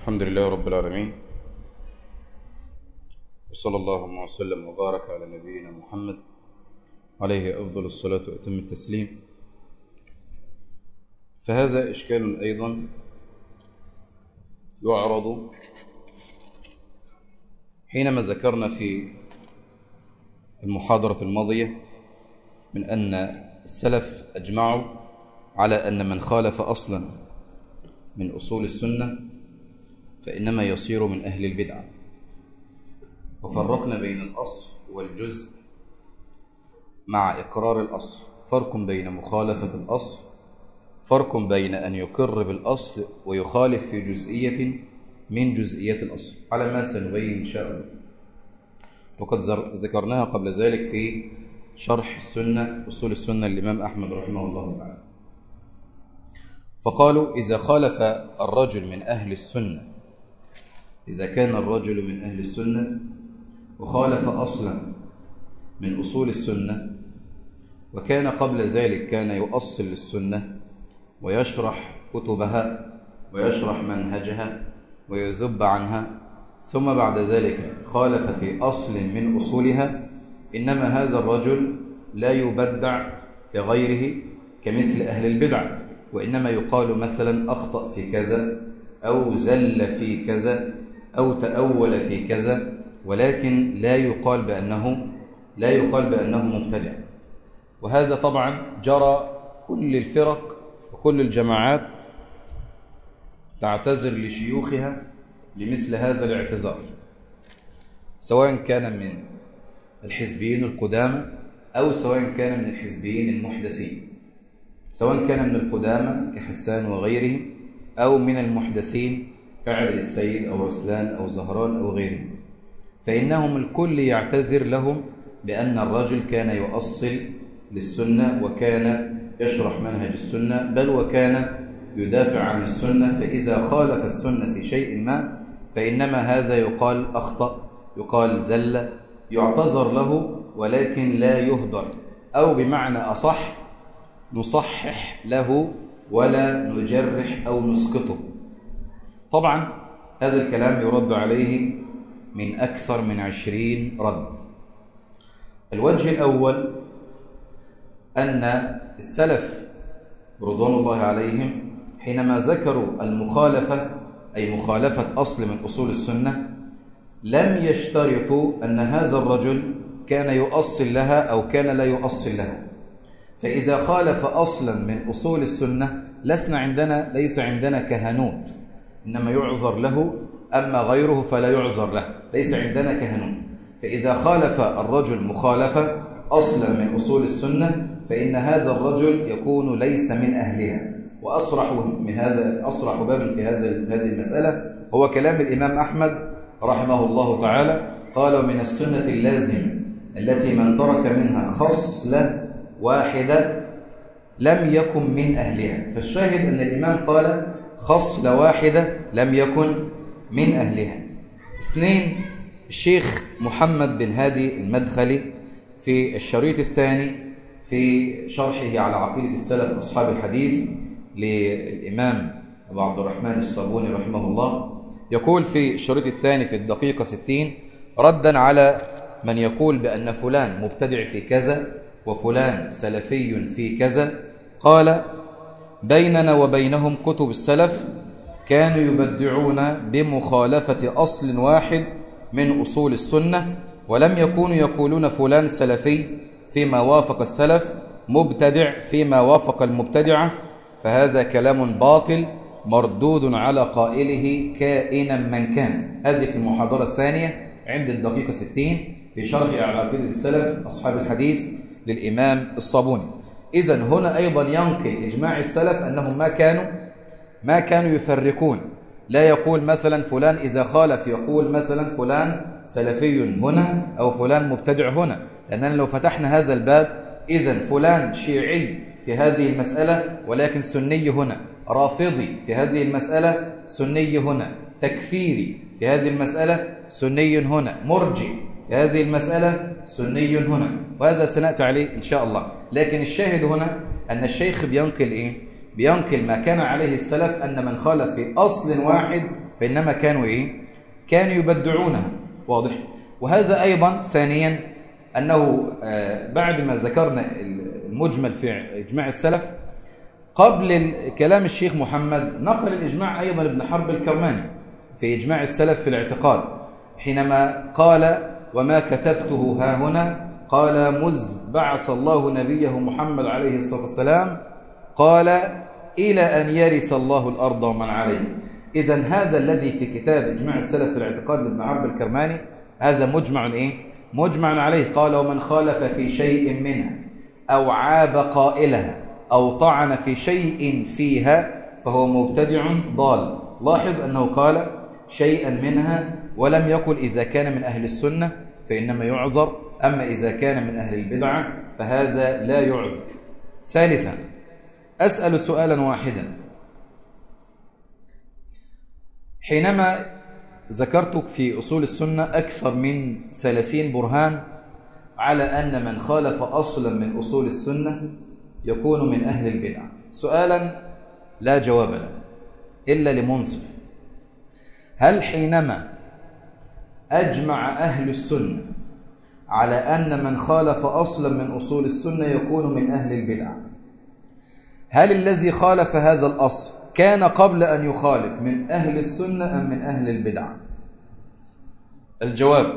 الحمد لله رب العالمين. وصلى اللهم وسلم وبارك على نبينا محمد. عليه أفضل الصلاة وأتم التسليم. فهذا إشكال أيضا يعرض حينما ذكرنا في المحاضرة الماضية من أن السلف أجمعوا على أن من خالف أصلا من أصول السنة فإنما يصير من أهل البدعة وفرقنا بين الأصل والجزء مع إقرار الأصل. فرق بين مخالفة الأصل فرق بين أن يقر بالأصل ويخالف في جزئية من جزئيات الأصل. على ما سنبين إن شاء الله. وقد ذكرناها قبل ذلك في شرح السنة أصول السنة للإمام أحمد رحمه الله تعالى. فقالوا إذا خالف الرجل من أهل السنة إذا كان الرجل من أهل السنة وخالف أصلا من أصول السنة وكان قبل ذلك كان يؤصل للسنة ويشرح كتبها ويشرح منهجها ويذب عنها ثم بعد ذلك خالف في أصل من أصولها إنما هذا الرجل لا يبدع كغيره كمثل أهل البدع وإنما يقال مثلا أخطأ في كذا أو زل في كذا أو تأول في كذا ولكن لا يقال بأنه لا يقال بأنه مبتدع. وهذا طبعا جرى كل الفرق وكل الجماعات تعتذر لشيوخها لمثل هذا الاعتذار سواء كان من الحزبيين القدامى أو سواء كان من الحزبيين المحدثين سواء كان من القدامى كحسان وغيرهم أو من المحدثين كعدل السيد أو رسلان أو زهران أو غيرهم. فإنهم الكل يعتذر لهم بأن الرجل كان يؤصل للسنة وكان يشرح منهج السنة بل وكان يدافع عن السنة فإذا خالف السنة في شيء ما فإنما هذا يقال أخطأ يقال زل يعتذر له ولكن لا يهدر أو بمعنى أصح نصحح له ولا نجرح أو نسقطه. طبعا هذا الكلام يرد عليه من أكثر من عشرين رد. الوجه الأول أن السلف رضوان الله عليهم حينما ذكروا المخالفة أي مخالفة أصل من أصول السنة لم يشترطوا أن هذا الرجل كان يؤصل لها أو كان لا يؤصل لها. فإذا خالف أصلا من أصول السنة لسنا عندنا ليس عندنا كهنوت. إنما يعذر له أما غيره فلا يعذر له. ليس عندنا كهنوت فإذا خالف الرجل مخالفة أصلا من أصول السنة فإن هذا الرجل يكون ليس من أهلها. وأصرح من هذا أصرح بابا في هذا هذه المسألة. هو كلام الإمام أحمد رحمه الله تعالى قال من السنة اللازم التي من ترك منها خصلة واحدة لم يكن من أهلها. فالشاهد أن الإمام قال خصلة واحدة لم يكن من أهلها. اثنين الشيخ محمد بن هادي المدخلي في الشريط الثاني في شرحه على عقيدة السلف أصحاب الحديث للإمام أبو عبد الرحمن الصابوني رحمه الله. يقول في الشريط الثاني في الدقيقة ستين ردا على من يقول بأن فلان مبتدع في كذا وفلان سلفي في كذا قال بيننا وبينهم كتب السلف كانوا يبدعون بمخالفة أصل واحد من أصول السنة ولم يكونوا يقولون فلان سلفي فيما وافق السلف مبتدع فيما وافق المبتدعة فهذا كلام باطل مردود على قائله كائنا من كان. هذه في المحاضرة الثانية عند الدقيقة 60 في شرح عقيدة السلف أصحاب الحديث للإمام الصابوني. إذا هنا أيضا ينقل إجماع السلف أنهم ما كانوا ما كانوا يفرقون. لا يقول مثلا فلان إذا خالف يقول مثلا فلان سلفي هنا أو فلان مبتدع هنا. لأننا لو فتحنا هذا الباب إذا فلان شيعي في هذه المسألة ولكن سني هنا. رافضي في هذه المسألة سني هنا. تكفيري في هذه المسألة سني هنا. مرجي هذه المسألة سني هنا وهذا سنأتي عليه إن شاء الله. لكن الشاهد هنا أن الشيخ بينقل إيه؟ بينقل ما كان عليه السلف أن من خالف في أصل واحد فإنما كانوا إيه؟ كانوا يبدعونها. واضح؟ وهذا أيضا ثانيا أنه آه، بعد ما ذكرنا المجمل في إجماع السلف قبل كلام الشيخ محمد نقل الإجماع أيضا ابن حرب الكرماني في إجماع السلف في الاعتقاد حينما قال وما كتبته ها هنا قال مذ بعث الله نبيه محمد عليه الصلاة والسلام قال إلى أن يرث الله الأرض ومن عليه. إذا هذا الذي في كتاب إجماع السلف في الاعتقاد لابن حرب الكرماني هذا مجمع إيه؟ مجمع عليه. قال ومن خالف في شيء منها أو عاب قائلها أو طعن في شيء فيها فهو مبتدع ضال. لاحظ أنه قال شيئا منها ولم يقل إذا كان من أهل السنة فإنما يعذر أما إذا كان من أهل البدعة فهذا لا يعذر. ثالثا أسأل سؤالا واحدا. حينما ذكرتك في أصول السنة أكثر من ثلاثين برهان على أن من خالف أصلا من أصول السنة يكون من أهل البدع. سؤالا لا جواب له إلا لمنصف. هل حينما أجمع أهل السنة على أن من خالف أصلا من أصول السنة يكون من أهل البدع. هل الذي خالف هذا الأصل كان قبل أن يخالف من أهل السنة أم من أهل البدع؟ الجواب.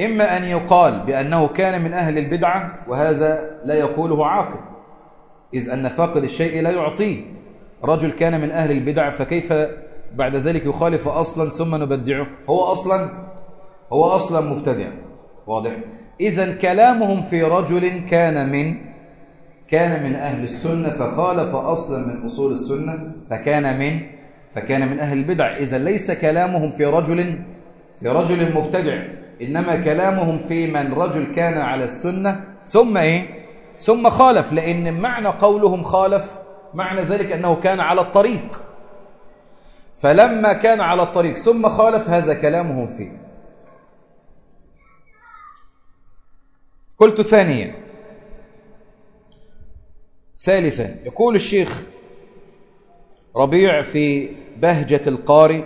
إما أن يقال بأنه كان من أهل البدعة وهذا لا يقوله عاقل إذ أن فاقد الشيء لا يعطيه. رجل كان من أهل البدع فكيف بعد ذلك يخالف أصلا ثم نبدعه. هو أصلا هو أصلا مبتدع. واضح. إذا كلامهم في رجل كان من كان من أهل السنة فخالف أصلا من أصول السنة فكان من فكان من أهل البدع. إذا ليس كلامهم في رجل في رجل مبتدع إنما كلامهم في من رجل كان على السنة. ثم إيه؟ ثم خالف لأن معنى قولهم خالف معنى ذلك أنه كان على الطريق. فلما كان على الطريق ثم خالف هذا كلامهم فيه. قلت ثانيا. ثالثا يقول الشيخ ربيع في بهجة القاري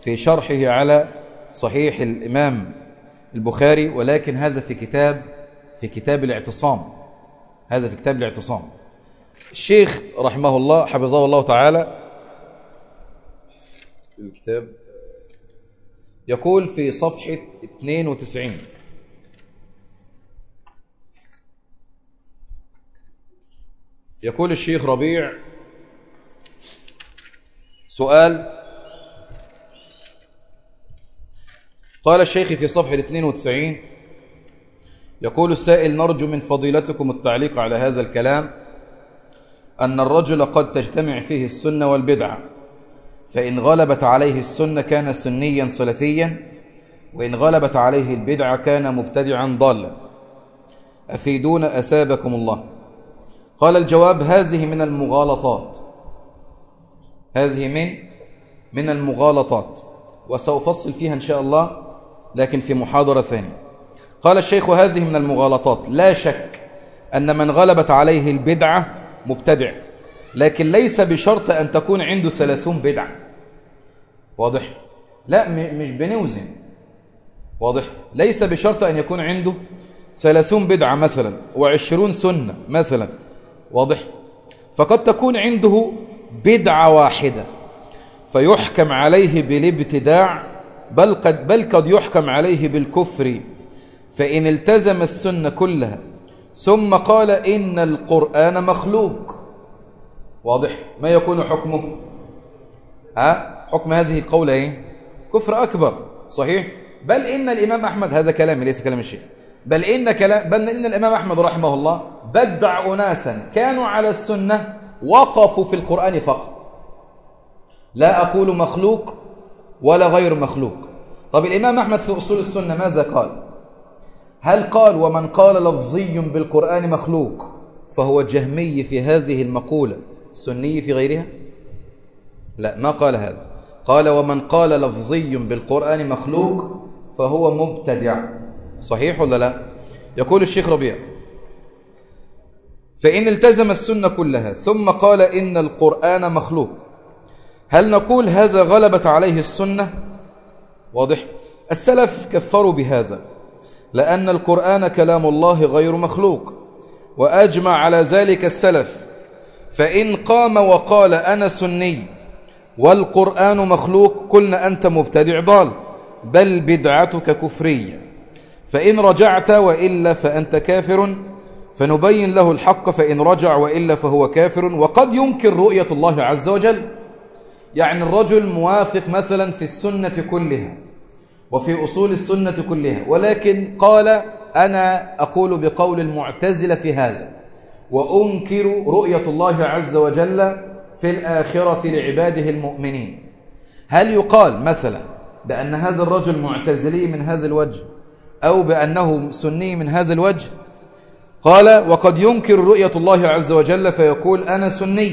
في شرحه على صحيح الإمام البخاري ولكن هذا في كتاب في كتاب الاعتصام. هذا في كتاب الاعتصام. الشيخ رحمه الله حفظه الله تعالى الكتاب. يقول في صفحة 92 يقول الشيخ ربيع سؤال. قال الشيخ في صفحة 92 يقول السائل نرجو من فضيلتكم التعليق على هذا الكلام. أن الرجل قد تجتمع فيه السنة والبدعة. فإن غلبت عليه السنة كان سنيا سلفيا وإن غلبت عليه البدعة كان مبتدعا ضالا. أفيدون أسابكم الله. قال الجواب هذه من المغالطات. هذه من من المغالطات. وسأفصل فيها إن شاء الله لكن في محاضرة ثانية. قال الشيخ هذه من المغالطات. لا شك أن من غلبت عليه البدعة مبتدع لكن ليس بشرط أن تكون عنده ثلاثون بدعة. واضح؟ لا مش بنوزن. واضح؟ ليس بشرط أن يكون عنده ثلاثون بدعة مثلا وعشرون سنة مثلا. واضح؟ فقد تكون عنده بدعة واحدة فيحكم عليه بالابتداع بل قد, بل قد يحكم عليه بالكفر. فإن التزم السنة كلها ثم قال إن القرآن مخلوق. واضح؟ ما يكون حكمه؟ ها؟ حكم هذه القولة إيه؟ كفر أكبر صحيح؟ بل إن الإمام أحمد هذا كلامي ليس كلام الشيخ. بل إن, كلام بل إن الإمام أحمد رحمه الله بدع أناسا كانوا على السنة وقفوا في القرآن فقط. لا أقول مخلوق ولا غير مخلوق. طب الإمام أحمد في أصول السنة ماذا قال؟ هل قال ومن قال لفظي بالقرآن مخلوق فهو جهمي في هذه المقولة سني في غيرها؟ لا ما قال هذا. قال ومن قال لفظي بالقرآن مخلوق فهو مبتدع. صحيح ولا لا؟ يقول الشيخ ربيع فإن التزم السنة كلها ثم قال إن القرآن مخلوق هل نقول هذا غلبت عليه السنة؟ واضح. السلف كفروا بهذا لأن القرآن كلام الله غير مخلوق وأجمع على ذلك السلف فإن قام وقال أنا سني والقرآن مخلوق قلنا أنت مبتدع ضال بل بدعتك كفرية. فإن رجعت وإلا فأنت كافر فنبين له الحق فإن رجع وإلا فهو كافر. وقد ينكر رؤية الله عز وجل. يعني الرجل موافق مثلا في السنة كلها وفي أصول السنة كلها ولكن قال أنا أقول بقول المعتزلة في هذا وأنكر رؤية الله عز وجل في الآخرة لعباده المؤمنين. هل يقال مثلا بأن هذا الرجل معتزلي من هذا الوجه أو بأنه سني من هذا الوجه؟ قال وقد ينكر رؤية الله عز وجل فيقول أنا سني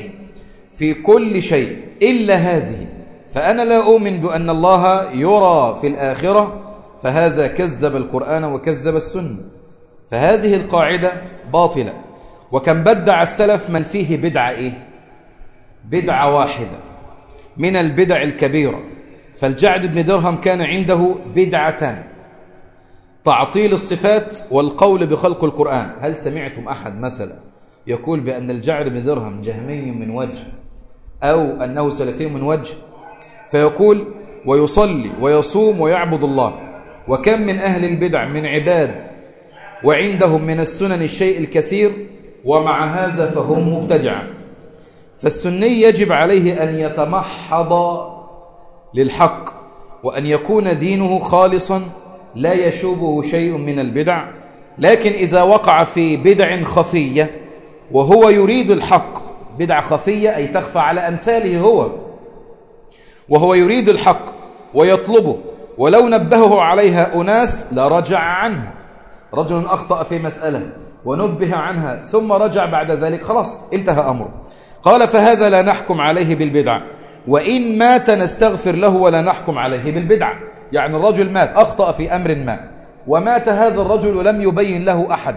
في كل شيء إلا هذه فأنا لا أؤمن بأن الله يرى في الآخرة فهذا كذب القرآن وكذب السنة. فهذه القاعدة باطلة. وكم بدع السلف من فيه بدعة إيه؟ بدعة واحدة من البدع الكبيرة. فالجعد بن درهم كان عنده بدعتان تعطيل الصفات والقول بخلق القرآن. هل سمعتم أحد مثلا يقول بأن الجعد بن درهم جهمي من وجه أو أنه سلفي من وجه؟ فيقول ويصلي ويصوم ويعبد الله. وكم من أهل البدع من عباد وعندهم من السنن الشيء الكثير ومع هذا فهم مبتدعا فالسني يجب عليه أن يتمحض للحق وأن يكون دينه خالصا لا يشوبه شيء من البدع. لكن إذا وقع في بدع خفية وهو يريد الحق بدع خفية أي تخفى على أمثاله هو وهو يريد الحق ويطلبه ولو نبهه عليها أناس لرجع عنها رجل أخطأ في مسألة ونبه عنها ثم رجع بعد ذلك خلاص انتهى أمره. قال فهذا لا نحكم عليه بالبدعة وإن مات نستغفر له ولا نحكم عليه بالبدعة يعني الرجل مات أخطأ في أمر ما. ومات هذا الرجل ولم يبين له أحد.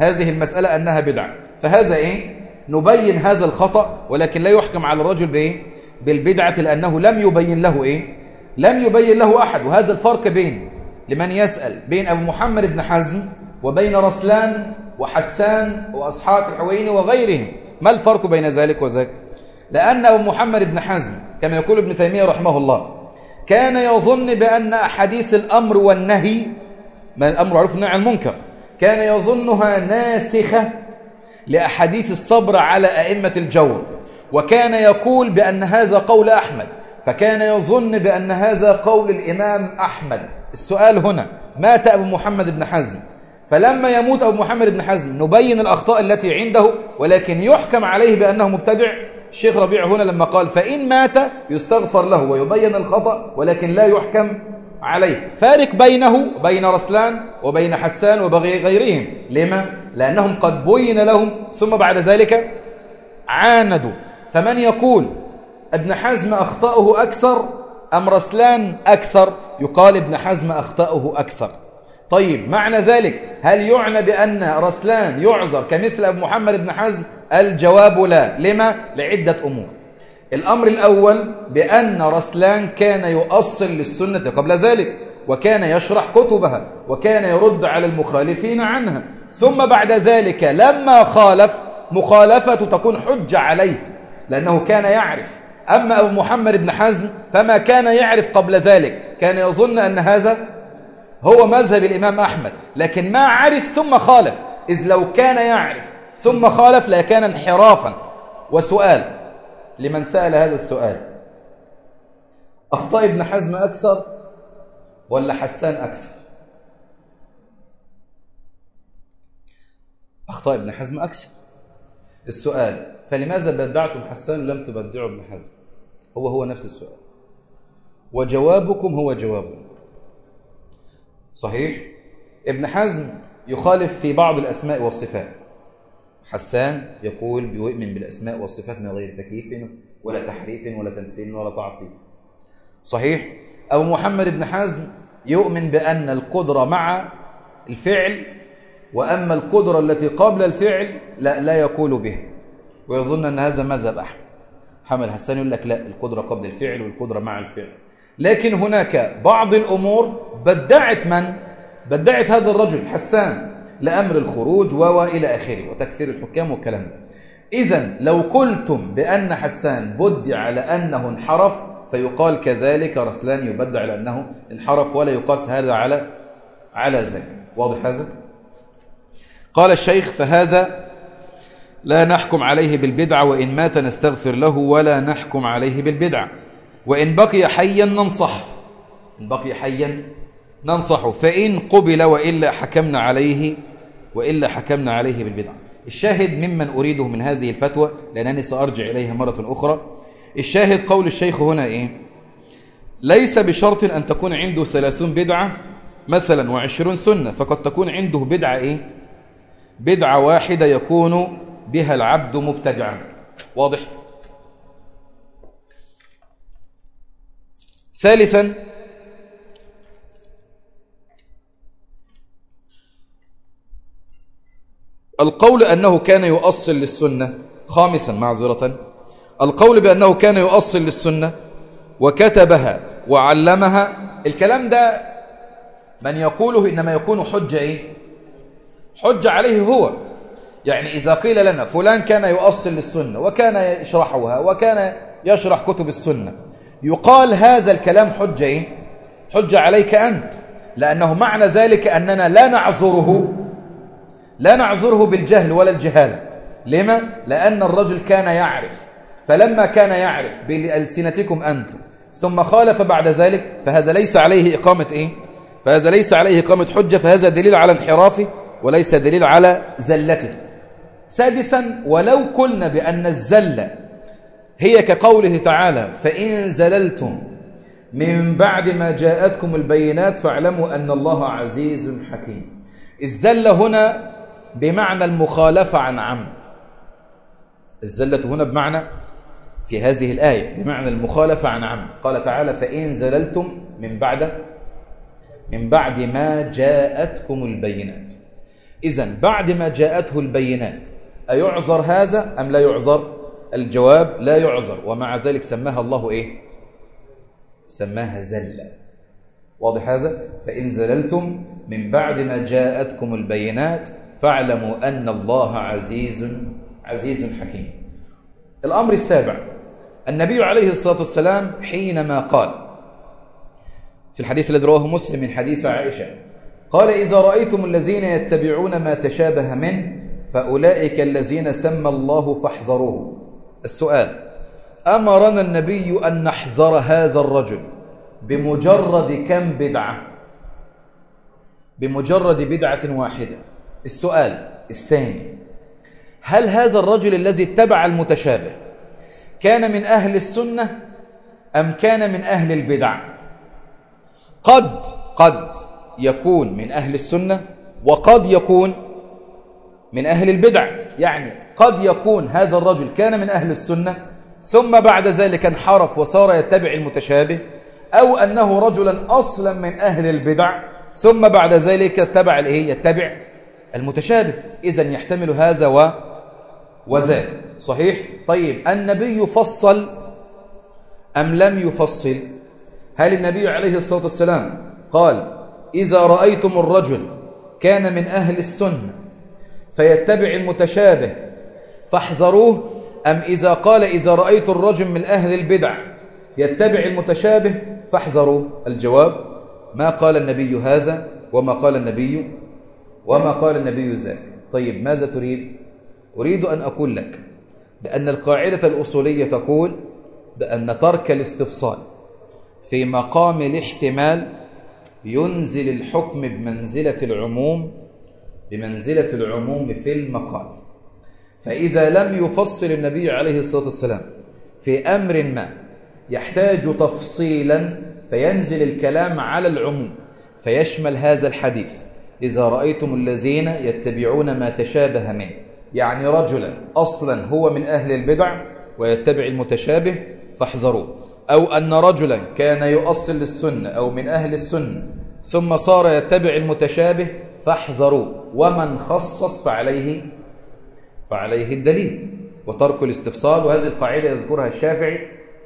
هذه المسألة أنها بدعة فهذا إيه؟ نبين هذا الخطأ ولكن لا يحكم على الرجل بإيه؟ بالبدعة لأنه لم يبين له إيه؟ لم يبين له أحد. وهذا الفرق بين لمن يسأل بين أبو محمد بن حزم وبين رسلان وحسان وأصحاب الحويني وغيرهم. ما الفرق بين ذلك وذاك؟ لأن أبو محمد بن حزم كما يقول ابن تيمية رحمه الله كان يظن بأن أحاديث الأمر والنهي ما الأمر معروف النهي عن المنكر كان يظنها ناسخة لأحاديث الصبر على أئمة الجور وكان يقول بأن هذا قول أحمد فكان يظن بأن هذا قول الإمام أحمد. السؤال هنا مات أبو محمد بن حزم فلما يموت أبو محمد بن حزم نبين الأخطاء التي عنده ولكن يحكم عليه بأنه مبتدع. الشيخ ربيع هنا لما قال فإن مات يستغفر له ويبين الخطأ ولكن لا يحكم عليه. فارق بينه وبين رسلان وبين حسان وبغي غيرهم. لما؟ لأنهم قد بين لهم ثم بعد ذلك عاندوا. فمن يقول أبن حزم أخطأه أكثر أم رسلان أكثر؟ يقال أبن حزم أخطأه أكثر. طيب معنى ذلك هل يعنى بأن رسلان يعذر كمثل أبو محمد بن حزم؟ الجواب لا. لما؟ لعدة أمور. الأمر الأول بأن رسلان كان يؤصل للسنة قبل ذلك وكان يشرح كتبها وكان يرد على المخالفين عنها. ثم بعد ذلك لما خالف مخالفة تكون حجة عليه لأنه كان يعرف. أما أبو محمد بن حزم فما كان يعرف قبل ذلك كان يظن أن هذا هو مذهب الإمام أحمد لكن ما عرف ثم خالف. إذ لو كان يعرف ثم خالف لكان انحرافا. وسؤال لمن سأل هذا السؤال؟ أخطاء ابن حزم أكثر ولا حسان أكثر؟ أخطاء ابن حزم أكثر. السؤال فلماذا بدعتم حسان لم تبدعوا ابن حزم؟ هو هو نفس السؤال. وجوابكم هو جوابه صحيح؟ ابن حزم يخالف في بعض الأسماء والصفات. حسان يقول بيؤمن بالأسماء والصفات من غير تكييف ولا تحريف ولا تمثيل ولا تعطيل. صحيح؟ أو محمد بن حزم يؤمن بأن القدرة مع الفعل وأما القدرة التي قبل الفعل لا, لا يقول بها. ويظن أن هذا مذهب أحمد. محمد حسان يقول لك لا القدرة قبل الفعل والقدرة مع الفعل. لكن هناك بعض الأمور بدعت من؟ بدعت هذا الرجل حسان لأمر الخروج وإلى آخره وتكفير الحكام والكلام ده إذا لو قلتم بأن حسان بدع على أنه انحرف فيقال كذلك رسلان يبدع على أنه انحرف ولا يقاس هذا على على ذلك واضح هذا؟ قال الشيخ فهذا لا نحكم عليه بالبدعة وإن مات نستغفر له ولا نحكم عليه بالبدعة وإن بقي حيا ننصح. إن بقي حيا ننصحه فإن قبل وإلا حكمنا عليه وإلا حكمنا عليه بالبدعة الشاهد ممن أريده من هذه الفتوى لأنني سأرجع إليها مرة أخرى. الشاهد قول الشيخ هنا إيه؟ ليس بشرط أن تكون عنده ثلاثون بدعة مثلا وعشرون سنة فقد تكون عنده بدعة إيه؟ بدعة واحدة يكون بها العبد مبتدعا. واضح؟ ثالثا القول أنه كان يؤصل للسنة خامسا معذرة القول بأنه كان يؤصل للسنة وكتبها وعلمها الكلام ده من يقوله إنما يكون حجة إيه؟ حجة عليه هو يعني إذا قيل لنا فلان كان يؤصل للسنة وكان يشرحها وكان يشرح كتب السنة يقال هذا الكلام حجة إيه؟ حجة عليك أنت لأنه معنى ذلك أننا لا نعذره لا نعذره بالجهل ولا الجهالة لما؟ لأن الرجل كان يعرف فلما كان يعرف بألسنتكم أنتم ثم خالف بعد ذلك فهذا ليس عليه إقامة إيه؟ فهذا ليس عليه إقامة حجة فهذا دليل على انحرافه وليس دليل على زلته سادسا ولو قلنا بأن الزلة هي كقوله تعالى فإن زللتم من بعد ما جاءتكم البينات فاعلموا أن الله عزيز حكيم. الزلة هنا بمعنى المخالفة عن عمد. الزلة هنا بمعنى في هذه الآية بمعنى المخالفة عن عمد. قال تعالى فإن زللتم من بعد من بعد ما جاءتكم البينات. إذا بعد ما جاءته البينات أيعذر هذا أم لا يعذر؟ الجواب لا يعذر ومع ذلك سماها الله إيه؟ سماها زلة. واضح هذا؟ فإن زللتم من بعد ما جاءتكم البينات فاعلموا أن الله عزيز عزيز حكيم. الأمر السابع النبي عليه الصلاة والسلام حينما قال في الحديث الذي رواه مسلم من حديث عائشة قال إذا رأيتم الذين يتبعون ما تشابه منه فأولئك الذين سمى الله فاحذروه. السؤال أمرنا النبي أن نحذر هذا الرجل بمجرد كم بدعة؟ بمجرد بدعة واحدة. السؤال الثاني هل هذا الرجل الذي اتبع المتشابه كان من أهل السنة أم كان من أهل البدع؟ قد قد يكون من أهل السنة وقد يكون من أهل البدع. يعني قد يكون هذا الرجل كان من أهل السنة ثم بعد ذلك انحرف وصار يتبع المتشابه أو أنه رجلا أصلا من أهل البدع ثم بعد ذلك اتبع الايه يتبع المتشابه. إذا يحتمل هذا و وذاك. صحيح؟ طيب النبي فصل أم لم يفصل؟ هل النبي عليه الصلاة والسلام قال إذا رأيتم الرجل كان من أهل السنة فيتبع المتشابه. فاحذروه. أم إذا قال إذا رأيت الرجل من أهل البدع. يتبع المتشابه. فاحذروه. الجواب ما قال النبي هذا وما قال النبي وما قال النبي ذاك طيب ماذا تريد؟ أريد أن أقول لك بأن القاعدة الأصولية تقول بأن ترك الاستفصال في مقام الاحتمال ينزل الحكم بمنزلة العموم بمنزلة العموم في المقال. فإذا لم يفصل النبي عليه الصلاة والسلام في أمر ما يحتاج تفصيلا فينزل الكلام على العموم فيشمل هذا الحديث. إذا رأيتم الذين يتبعون ما تشابه منه يعني رجلا أصلا هو من أهل البدع ويتبع المتشابه فاحذروه أو أن رجلا كان يؤصل للسنة أو من أهل السنة ثم صار يتبع المتشابه فاحذروه ومن خصص فعليه فعليه الدليل. وترك الاستفصال وهذه القاعدة يذكرها الشافعي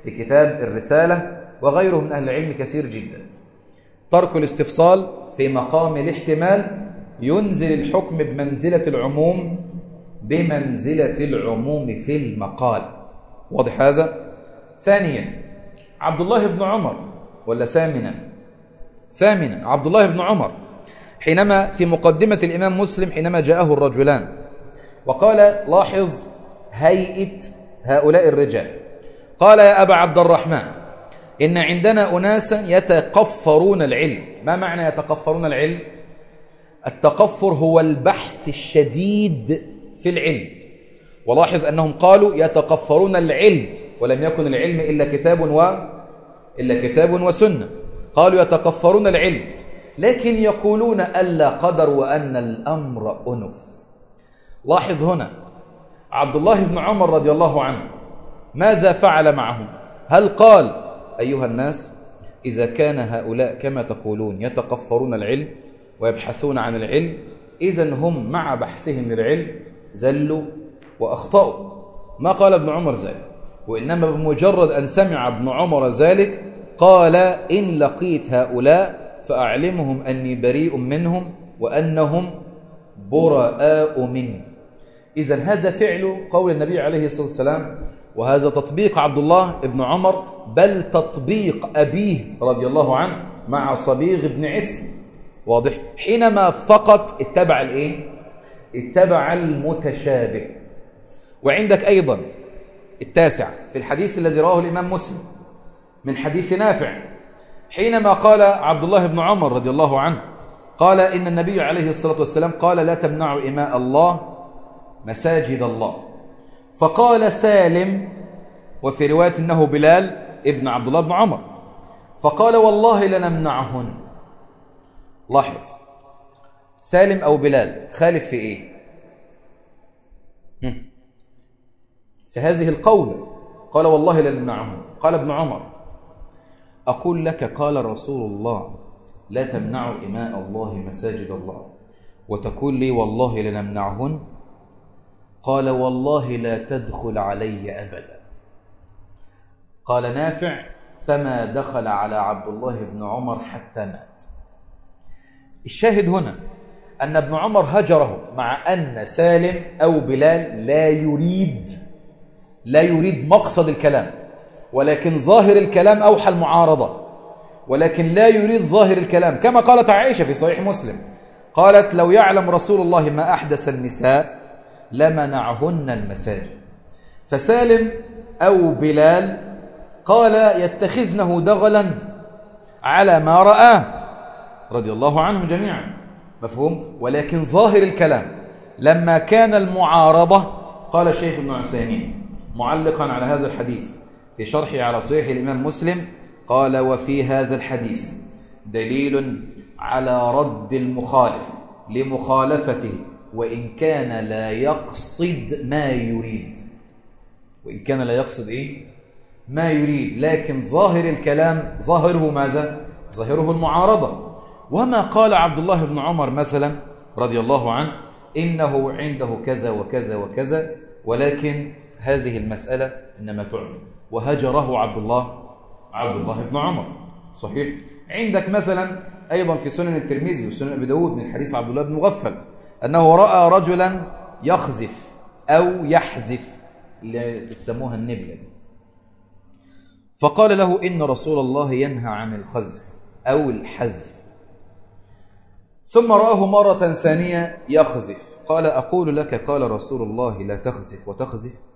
في كتاب الرسالة وغيره من أهل العلم كثير جدا. ترك الاستفصال في مقام الاحتمال ينزل الحكم بمنزلة العموم بمنزلة العموم في المقال. واضح هذا؟ ثانيا عبد الله بن عمر ولا ثامنا؟ ثامنا عبد الله بن عمر. حينما في مقدمة الإمام مسلم حينما جاءه الرجلان وقال لاحظ هيئة هؤلاء الرجال. قال يا أبا عبد الرحمن إن عندنا أناسا يتقفرون العلم. ما معنى يتقفرون العلم؟ التقفر هو البحث الشديد في العلم. ولاحظ أنهم قالوا يتقفرون العلم ولم يكن العلم إلا كتاب و إلا كتاب وسنة. قالوا يتقفرون العلم. لكن يقولون ألا قدر وأن الأمر أنف. لاحظ هنا عبد الله بن عمر رضي الله عنه ماذا فعل معهم هل قال أيها الناس إذا كان هؤلاء كما تقولون يتقفرون العلم ويبحثون عن العلم إذا هم مع بحثهم للعلم زلوا وأخطأوا. ما قال ابن عمر ذلك؟ وإنما بمجرد أن سمع ابن عمر ذلك قال إن لقيت هؤلاء فأعلمهم أني بريء منهم وأنهم براء مني. إذا هذا فعل قول النبي عليه الصلاة والسلام وهذا تطبيق عبد الله بن عمر بل تطبيق أبيه رضي الله عنه مع صبيغ بن عسي واضح؟ حينما فقط اتبع الإيه؟ اتبع المتشابه. وعندك أيضا التاسع في الحديث الذي رواه الإمام مسلم من حديث نافع حينما قال عبد الله بن عمر رضي الله عنه قال إن النبي عليه الصلاة والسلام قال لا تمنعوا إماء الله مساجد الله. فقال سالم وفي رواية أنه بلال ابن عبد الله بن عمر فقال والله لنمنعهن. لاحظ سالم أو بلال خالف في إيه؟ في هذه القول قال والله لنمنعهن. قال ابن عمر أقول لك قال رسول الله لا تمنعوا إماء الله مساجد الله. وتقول لي والله لنمنعهن؟ قال والله لا تدخل علي أبدا. قال نافع فما دخل على عبد الله بن عمر حتى مات. الشاهد هنا أن ابن عمر هجره مع أن سالم أو بلال لا يريد لا يريد مقصد الكلام. ولكن ظاهر الكلام أوحى المعارضة. ولكن لا يريد ظاهر الكلام. كما قالت عائشة في صحيح مسلم. قالت لو يعلم رسول الله ما أحدث النساء لمنعهن المساجد. فسالم أو بلال قال يتخذنه دغلا على ما رآه. رضي الله عنهم جميعا. مفهوم؟ ولكن ظاهر الكلام. لما كان المعارضة قال الشيخ ابن عثيمين معلقا على هذا الحديث في شرحه على صحيح الإمام مسلم قال وفي هذا الحديث دليل على رد المخالف لمخالفته وإن كان لا يقصد ما يريد. وإن كان لا يقصد إيه؟ ما يريد. لكن ظاهر الكلام ظاهره ماذا؟ ظاهره المعارضة. وما قال عبد الله بن عمر مثلا رضي الله عنه إنه عنده كذا وكذا وكذا ولكن هذه المسألة إنما تعرف وهجره عبد الله عبد الله بن عمر. صحيح. عندك مثلا أيضا في سنن الترمذي وسنن أبي داود من حديث عبد الله بن مغفل أنه رأى رجلا يخزف أو يحذف اللي بتسموها النبلة دي. فقال له إن رسول الله ينهى عن الخزف أو الحذف. ثم رآه مرة ثانية يخزف. قال أقول لك قال رسول الله لا تخزف وتخزف.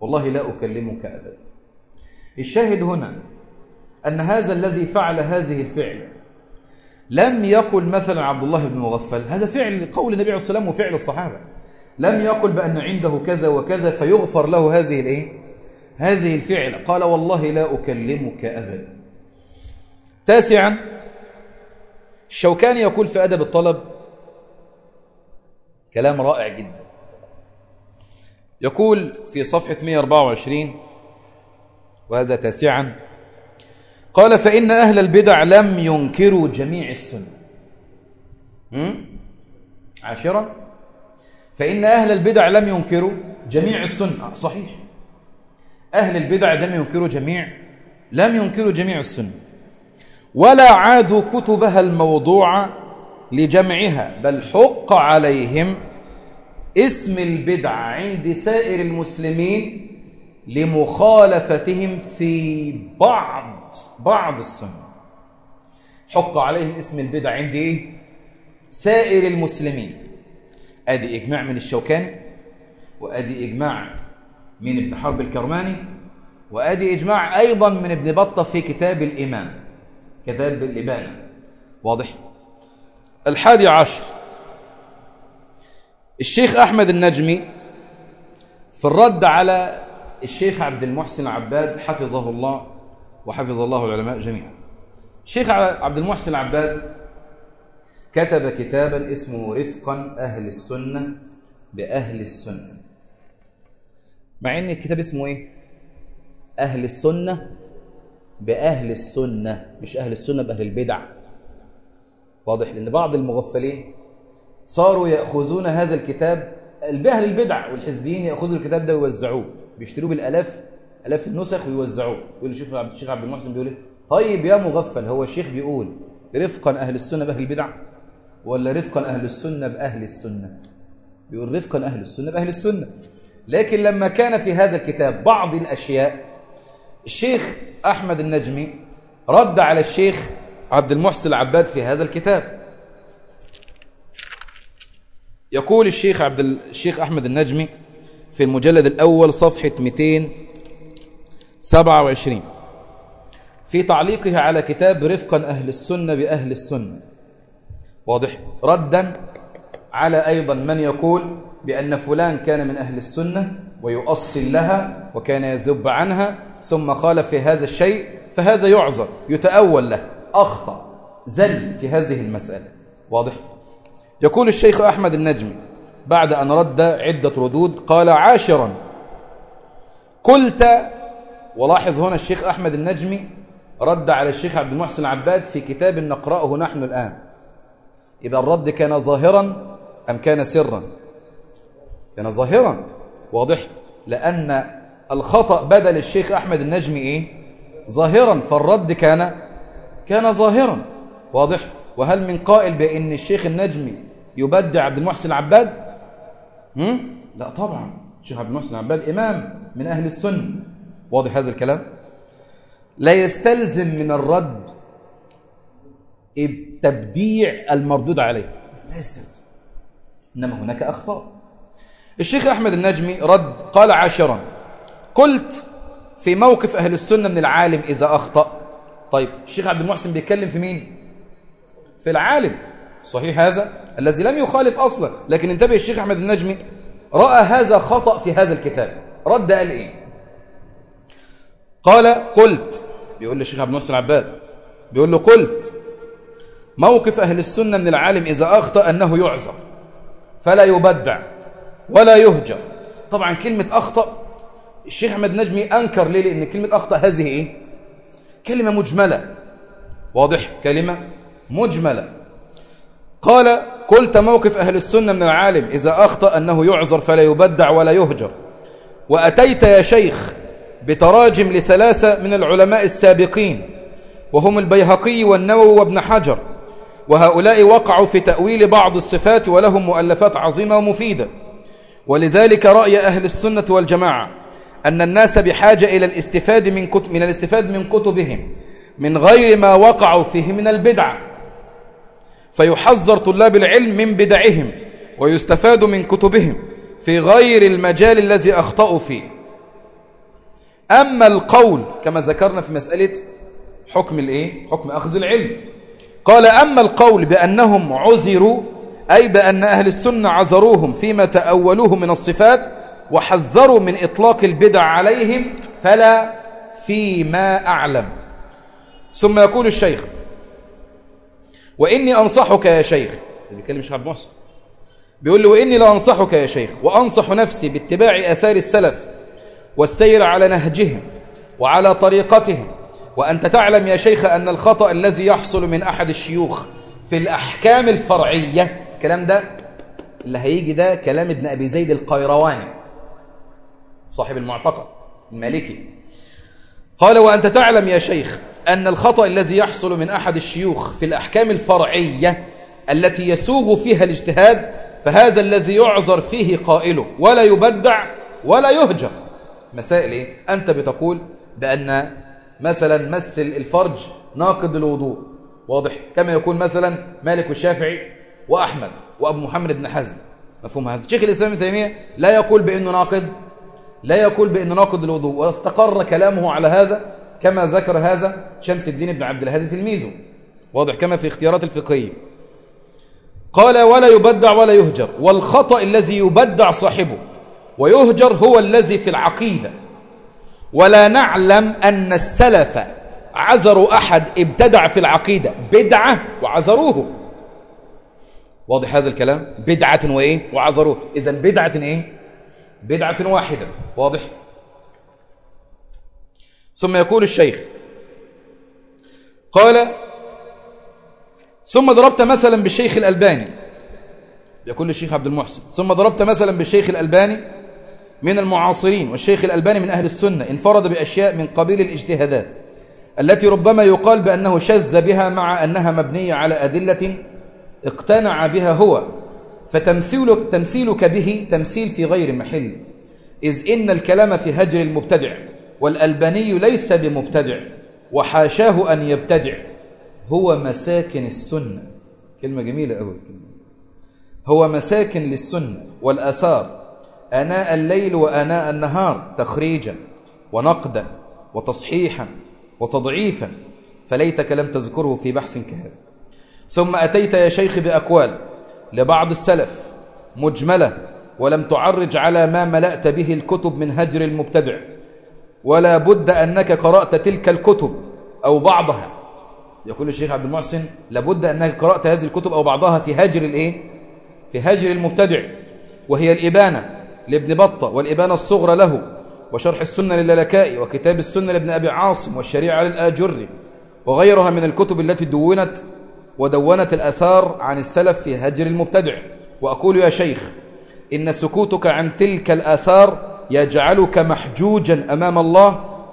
والله لا أكلمك أبدا. الشاهد هنا أن هذا الذي فعل هذه الفعل لم يقل مثلا عبد الله بن مغفل هذا فعل قول النبي عليه الصلاة والسلام وفعل الصحابة. لم يقل بأن عنده كذا وكذا فيغفر له هذه الإيه؟ هذه الفعل. قال والله لا أكلمك أبدا. تاسعا الشوكاني يقول في أدب الطلب كلام رائع جدا. يقول في صفحة 124 وهذا تاسعا قال فإن أهل البدع لم ينكروا جميع السنة. عاشرا فإن أهل البدع لم ينكروا جميع السنة. صحيح. أهل البدع لم ينكروا جميع لم ينكروا جميع السنة. ولا عادوا كتبها الموضوعة لجمعها بل حق عليهم اسم البدع عند سائر المسلمين لمخالفتهم في بعض بعض السنة. حق عليهم اسم البدع عند إيه؟ سائر المسلمين. أدي إجماع من الشوكاني وأدي إجماع من ابن حرب الكرماني وأدي إجماع أيضا من ابن بطة في كتاب الإمام. كتاب الابانه واضح؟ الحادي عشر. الشيخ أحمد النجمي في الرد على الشيخ عبد المحسن العباد حفظه الله وحفظ الله العلماء جميعا. الشيخ عبد المحسن العباد كتب كتابا اسمه رفقا أهل السنة بأهل السنة. مع إن الكتاب اسمه إيه؟ أهل السنة بأهل السنة مش أهل السنة بأهل البدع. واضح لأن بعض المغفلين صاروا يأخذون هذا الكتاب بأهل البدع والحزبيين يأخذوا الكتاب ده ويوزعوه. بيشتروه بالآلاف آلاف النسخ ويوزعوه. يقول الشيخ عبد الشيخ عبد المحسن بيقول إيه؟ طيب يا مغفل هو الشيخ بيقول رفقا أهل السنة بأهل البدع ولا رفقا أهل السنة بأهل السنة؟ بيقول رفقا أهل السنة بأهل السنة. لكن لما كان في هذا الكتاب بعض الأشياء الشيخ أحمد النجمي رد على الشيخ عبد المحسن العباد في هذا الكتاب. يقول الشيخ عبد الشيخ أحمد النجمي في المجلد الأول صفحة 227 في تعليقه على كتاب رفقا أهل السنة بأهل السنة. واضح. ردا على أيضا من يقول بأن فلان كان من أهل السنة ويؤصل لها وكان يذب عنها ثم خالف في هذا الشيء فهذا يعذر يتأول له أخطأ زل في هذه المسألة. واضح. يقول الشيخ أحمد النجمي بعد أن رد عدة ردود قال عاشرا. قلت ولاحظ هنا الشيخ أحمد النجمي رد على الشيخ عبد المحسن العباد في كتاب نقرأه نحن الآن. يبقى الرد كان ظاهرا أم كان سرا؟ كان ظاهرا. واضح. لأن الخطأ بدل الشيخ أحمد النجمي إيه؟ ظاهرا. فالرد كان كان ظاهرا. واضح. وهل من قائل بأن الشيخ النجمي يبدع عبد المحسن العباد؟ لا طبعا. الشيخ عبد المحسن العباد إمام من أهل السنة. واضح هذا الكلام؟ لا يستلزم من الرد تبديع المردود عليه. لا يستلزم. إنما هناك أخطاء. الشيخ أحمد النجمي رد قال عاشرا قلت في موقف أهل السنة من العالم إذا أخطأ. طيب الشيخ عبد المحسن بيتكلم في مين؟ في العالم. صحيح هذا الذي لم يخالف أصلا لكن انتبه الشيخ أحمد النجمي رأى هذا خطأ في هذا الكتاب. رد قال إيه؟ قال قلت. بيقول للشيخ عبد المحسن العباد بيقول له قلت. موقف أهل السنة من العالم إذا أخطأ أنه يعذر فلا يبدع ولا يهجر. طبعا كلمة أخطأ الشيخ أحمد نجمي أنكر ليه؟ لأن كلمة أخطأ هذه إيه؟ كلمة مجملة. واضح؟ كلمة مجملة. قال قلت موقف أهل السنة من العالم إذا أخطأ أنه يعذر فلا يبدع ولا يهجر. وأتيت يا شيخ بتراجم لثلاثة من العلماء السابقين وهم البيهقي والنووي وابن حجر. وهؤلاء وقعوا في تأويل بعض الصفات ولهم مؤلفات عظيمة ومفيدة. ولذلك رأي أهل السنة والجماعة أن الناس بحاجة إلى الاستفاد من, كتب من الاستفاد من كتبهم من غير ما وقعوا فيه من البدع. فيحذر طلاب العلم من بدعهم ويستفاد من كتبهم في غير المجال الذي أخطأوا فيه. أما القول كما ذكرنا في مسألة حكم الإيه؟ حكم أخذ العلم. قال أما القول بأنهم عذروا أي بأن أهل السنة عذروهم فيما تأولوه من الصفات وحذروا من إطلاق البدع عليهم فلا فيما أعلم. ثم يقول الشيخ وإني أنصحك يا شيخ. بيكلم شيخ عبد محسن بيقول له وإني لا أنصحك يا شيخ وأنصح نفسي باتباع أثار السلف والسير على نهجهم وعلى طريقتهم. وأنت تعلم يا شيخ أن الخطأ الذي يحصل من أحد الشيوخ في الأحكام الفرعية الكلام ده اللي هيجي ده كلام ابن أبي زيد القيرواني صاحب المعتقد المالكي. قال وأنت تعلم يا شيخ أن الخطأ الذي يحصل من أحد الشيوخ في الأحكام الفرعية التي يسوغ فيها الاجتهاد فهذا الذي يعذر فيه قائله ولا يبدع ولا يهجر. مسائل إيه؟ أنت بتقول بأن مثلا مثل الفرج ناقض الوضوء. واضح؟ كما يكون مثلا مالك والشافعي وأحمد وأبو محمد بن حزم. مفهوم هذا؟ شيخ الإسلام ابن تيمية لا يقول بأنه ناقض لا يقول بأنه ناقض الوضوء واستقر كلامه على هذا كما ذكر هذا شمس الدين بن عبد الهادي تلميذه. واضح كما في اختيارات الفقهية. قال ولا يبدع ولا يهجر. والخطأ الذي يبدع صاحبه ويهجر هو الذي في العقيدة. ولا نعلم أن السلف عذروا أحد ابتدع في العقيدة. بدعة وعذروه. واضح هذا الكلام؟ بدعة وإيه؟ وعذروه. إذا بدعة إيه؟ بدعة واحدة. واضح؟ ثم يقول الشيخ قال ثم ضربت مثلا بالشيخ الألباني. يقول الشيخ عبد المحسن ثم ضربت مثلا بالشيخ الألباني من المعاصرين والشيخ الألباني من أهل السنة انفرد بأشياء من قبيل الاجتهادات التي ربما يقال بأنه شذ بها مع أنها مبنية على أدلة اقتنع بها هو فتمثيلك تمثيلك به تمثيل في غير محل إذ إن الكلام في هجر المبتدع. والألباني ليس بمبتدع وحاشاه أن يبتدع. هو مساكن السنة. كلمة جميلة كلمة هو مساكن للسنة والأثار. أناء الليل وأناء النهار تخريجا ونقدا وتصحيحا وتضعيفا. فليتك لم تذكره في بحث كهذا. ثم أتيت يا شيخ بأقوال لبعض السلف مجملة ولم تعرج على ما ملأت به الكتب من هجر المبتدع. ولا بد أنك قرأت تلك الكتب أو بعضها يقول الشيخ عبد المحسن لابد أنك قرأت هذه الكتب أو بعضها في هجر الإيه؟ في هجر المبتدع وهي الإبانة لابن بطة والإبانة الصغرى له وشرح السنة للالكائي وكتاب السنة لابن أبي عاصم والشريعة للآجري وغيرها من الكتب التي دونت ودونت الأثار عن السلف في هجر المبتدع وأقول يا شيخ إن سكوتك عن تلك الآثار يجعلك محجوجا أمام الله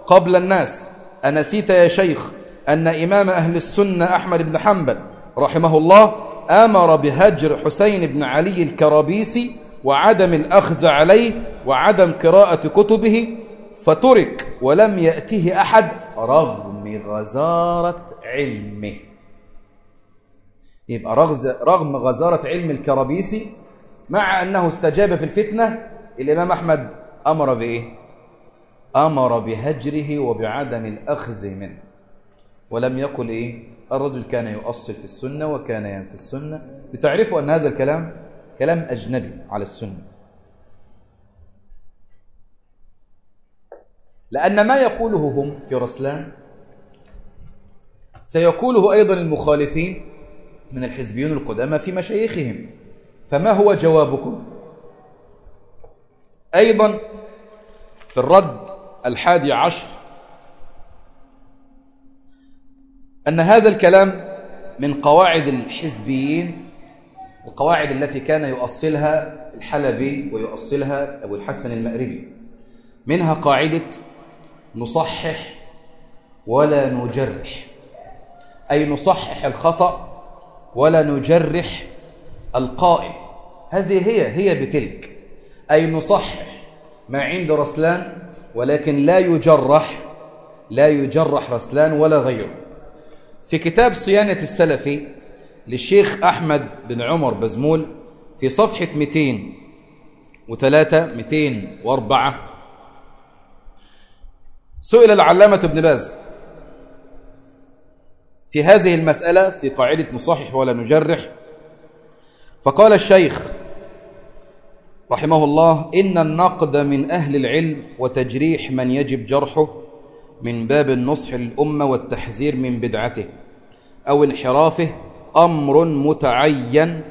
قبل الناس. أنسيت يا شيخ أن إمام أهل السنة أحمد بن حنبل رحمه الله أمر بهجر حسين بن علي الكرابيسي وعدم الأخذ عليه وعدم قراءة كتبه فترك ولم يأته أحد رغم غزارة علمه. يبقى رغم غزارة علم الكرابيسي مع أنه استجاب في الفتنة الإمام أحمد أمر بإيه؟ أمر بهجره وبعدم الأخذ منه. ولم يقل إيه؟ الرجل كان يؤصل في السنة وكان ينفي السنة. لتعرفوا أن هذا الكلام كلام أجنبي على السنة. لأن ما يقوله هم في رسلان سيقوله أيضا المخالفين من الحزبيون القدامى في مشايخهم. فما هو جوابكم؟ أيضا في الرد الحادي عشر أن هذا الكلام من قواعد الحزبيين القواعد التي كان يؤصلها الحلبي ويؤصلها أبو الحسن المأربي منها قاعدة نصحح ولا نجرح أي نصحح الخطأ ولا نجرح القائل هذه هي هي بتلك. أي نصحح ما عند رسلان ولكن لا يجرح لا يجرح رسلان ولا غيره. في كتاب صيانة السلفي للشيخ أحمد بن عمر بزمول في صفحة 203 204 سئل العلامة ابن باز في هذه المسألة في قاعدة نصحح ولا نجرح فقال الشيخ رحمه الله إن النقد من أهل العلم وتجريح من يجب جرحه من باب النصح للأمة والتحذير من بدعته أو انحرافه أمر متعين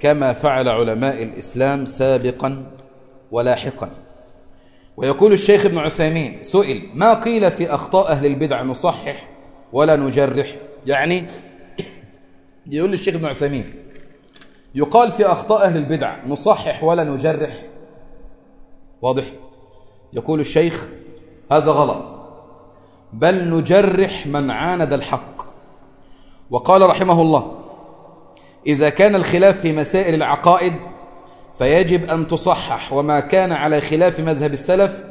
كما فعل علماء الإسلام سابقا ولاحقا. ويقول الشيخ ابن عثيمين سئل ما قيل في أخطاء أهل البدع نصحح ولا نجرح؟ يعني يقول الشيخ ابن عثيمين يقال في أخطاء أهل البدع نصحح ولا نجرح. واضح؟ يقول الشيخ هذا غلط. بل نجرح من عاند الحق. وقال رحمه الله إذا كان الخلاف في مسائل العقائد فيجب أن تصحح وما كان على خلاف مذهب السلف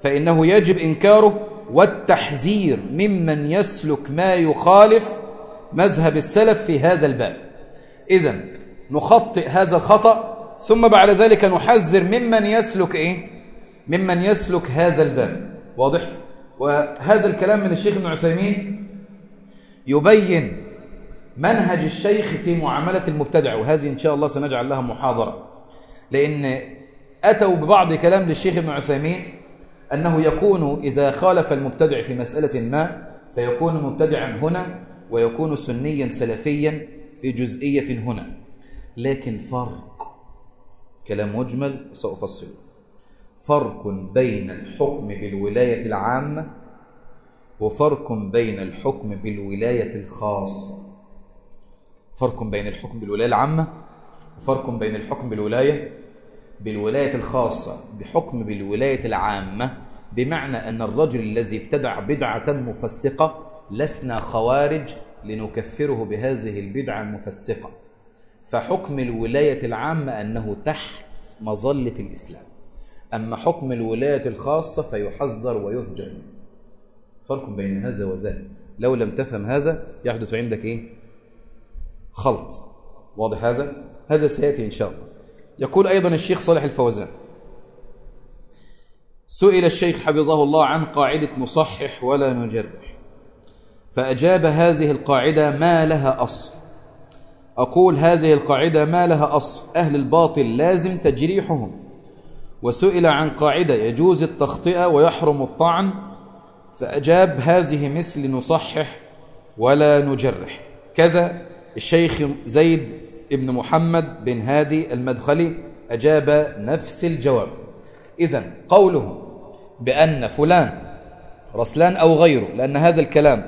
فإنه يجب إنكاره والتحذير ممن يسلك ما يخالف مذهب السلف في هذا الباب. إذا نخطئ هذا الخطأ ثم بعد ذلك نحذر ممن يسلك إيه؟ ممن يسلك هذا الباب واضح؟ وهذا الكلام من الشيخ ابن عثيمين يبين منهج الشيخ في معاملة المبتدع وهذه إن شاء الله سنجعل لها محاضرة لأن أتوا ببعض كلام للشيخ ابن عثيمين أنه يكون إذا خالف المبتدع في مسألة ما فيكون مبتدعا هنا ويكون سنيا سلفيا في جزئية هنا لكن فرق كلام مجمل سأفصله. فرق بين الحكم بالولاية العامة وفرق بين الحكم بالولاية الخاصة. فرق بين الحكم بالولاية العامة وفرق بين الحكم بالولاية بالولاية الخاصة. بحكم بالولاية العامة بمعنى أن الرجل الذي ابتدع بدعة مفسقة لسنا خوارج لنكفره بهذه البدعة المفسقة. فحكم الولاية العامة أنه تحت مظلة الإسلام. أما حكم الولاية الخاصة فيحذر ويهجر. فرق بين هذا وذاك. لو لم تفهم هذا يحدث عندك إيه؟ خلط. واضح هذا؟ هذا سيأتي إن شاء الله. يقول أيضا الشيخ صالح الفوزان سئل الشيخ حفظه الله عن قاعدة نصحح ولا نجرح. فأجاب هذه القاعدة ما لها أصل. أقول هذه القاعدة ما لها أصل. أهل الباطل لازم تجريحهم. وسئل عن قاعدة يجوز التخطئة ويحرم الطعن فأجاب هذه مثل نصحح ولا نجرح. كذا الشيخ زيد ابن محمد بن هادي المدخلي أجاب نفس الجواب. إذا قوله بأن فلان رسلان أو غيره لأن هذا الكلام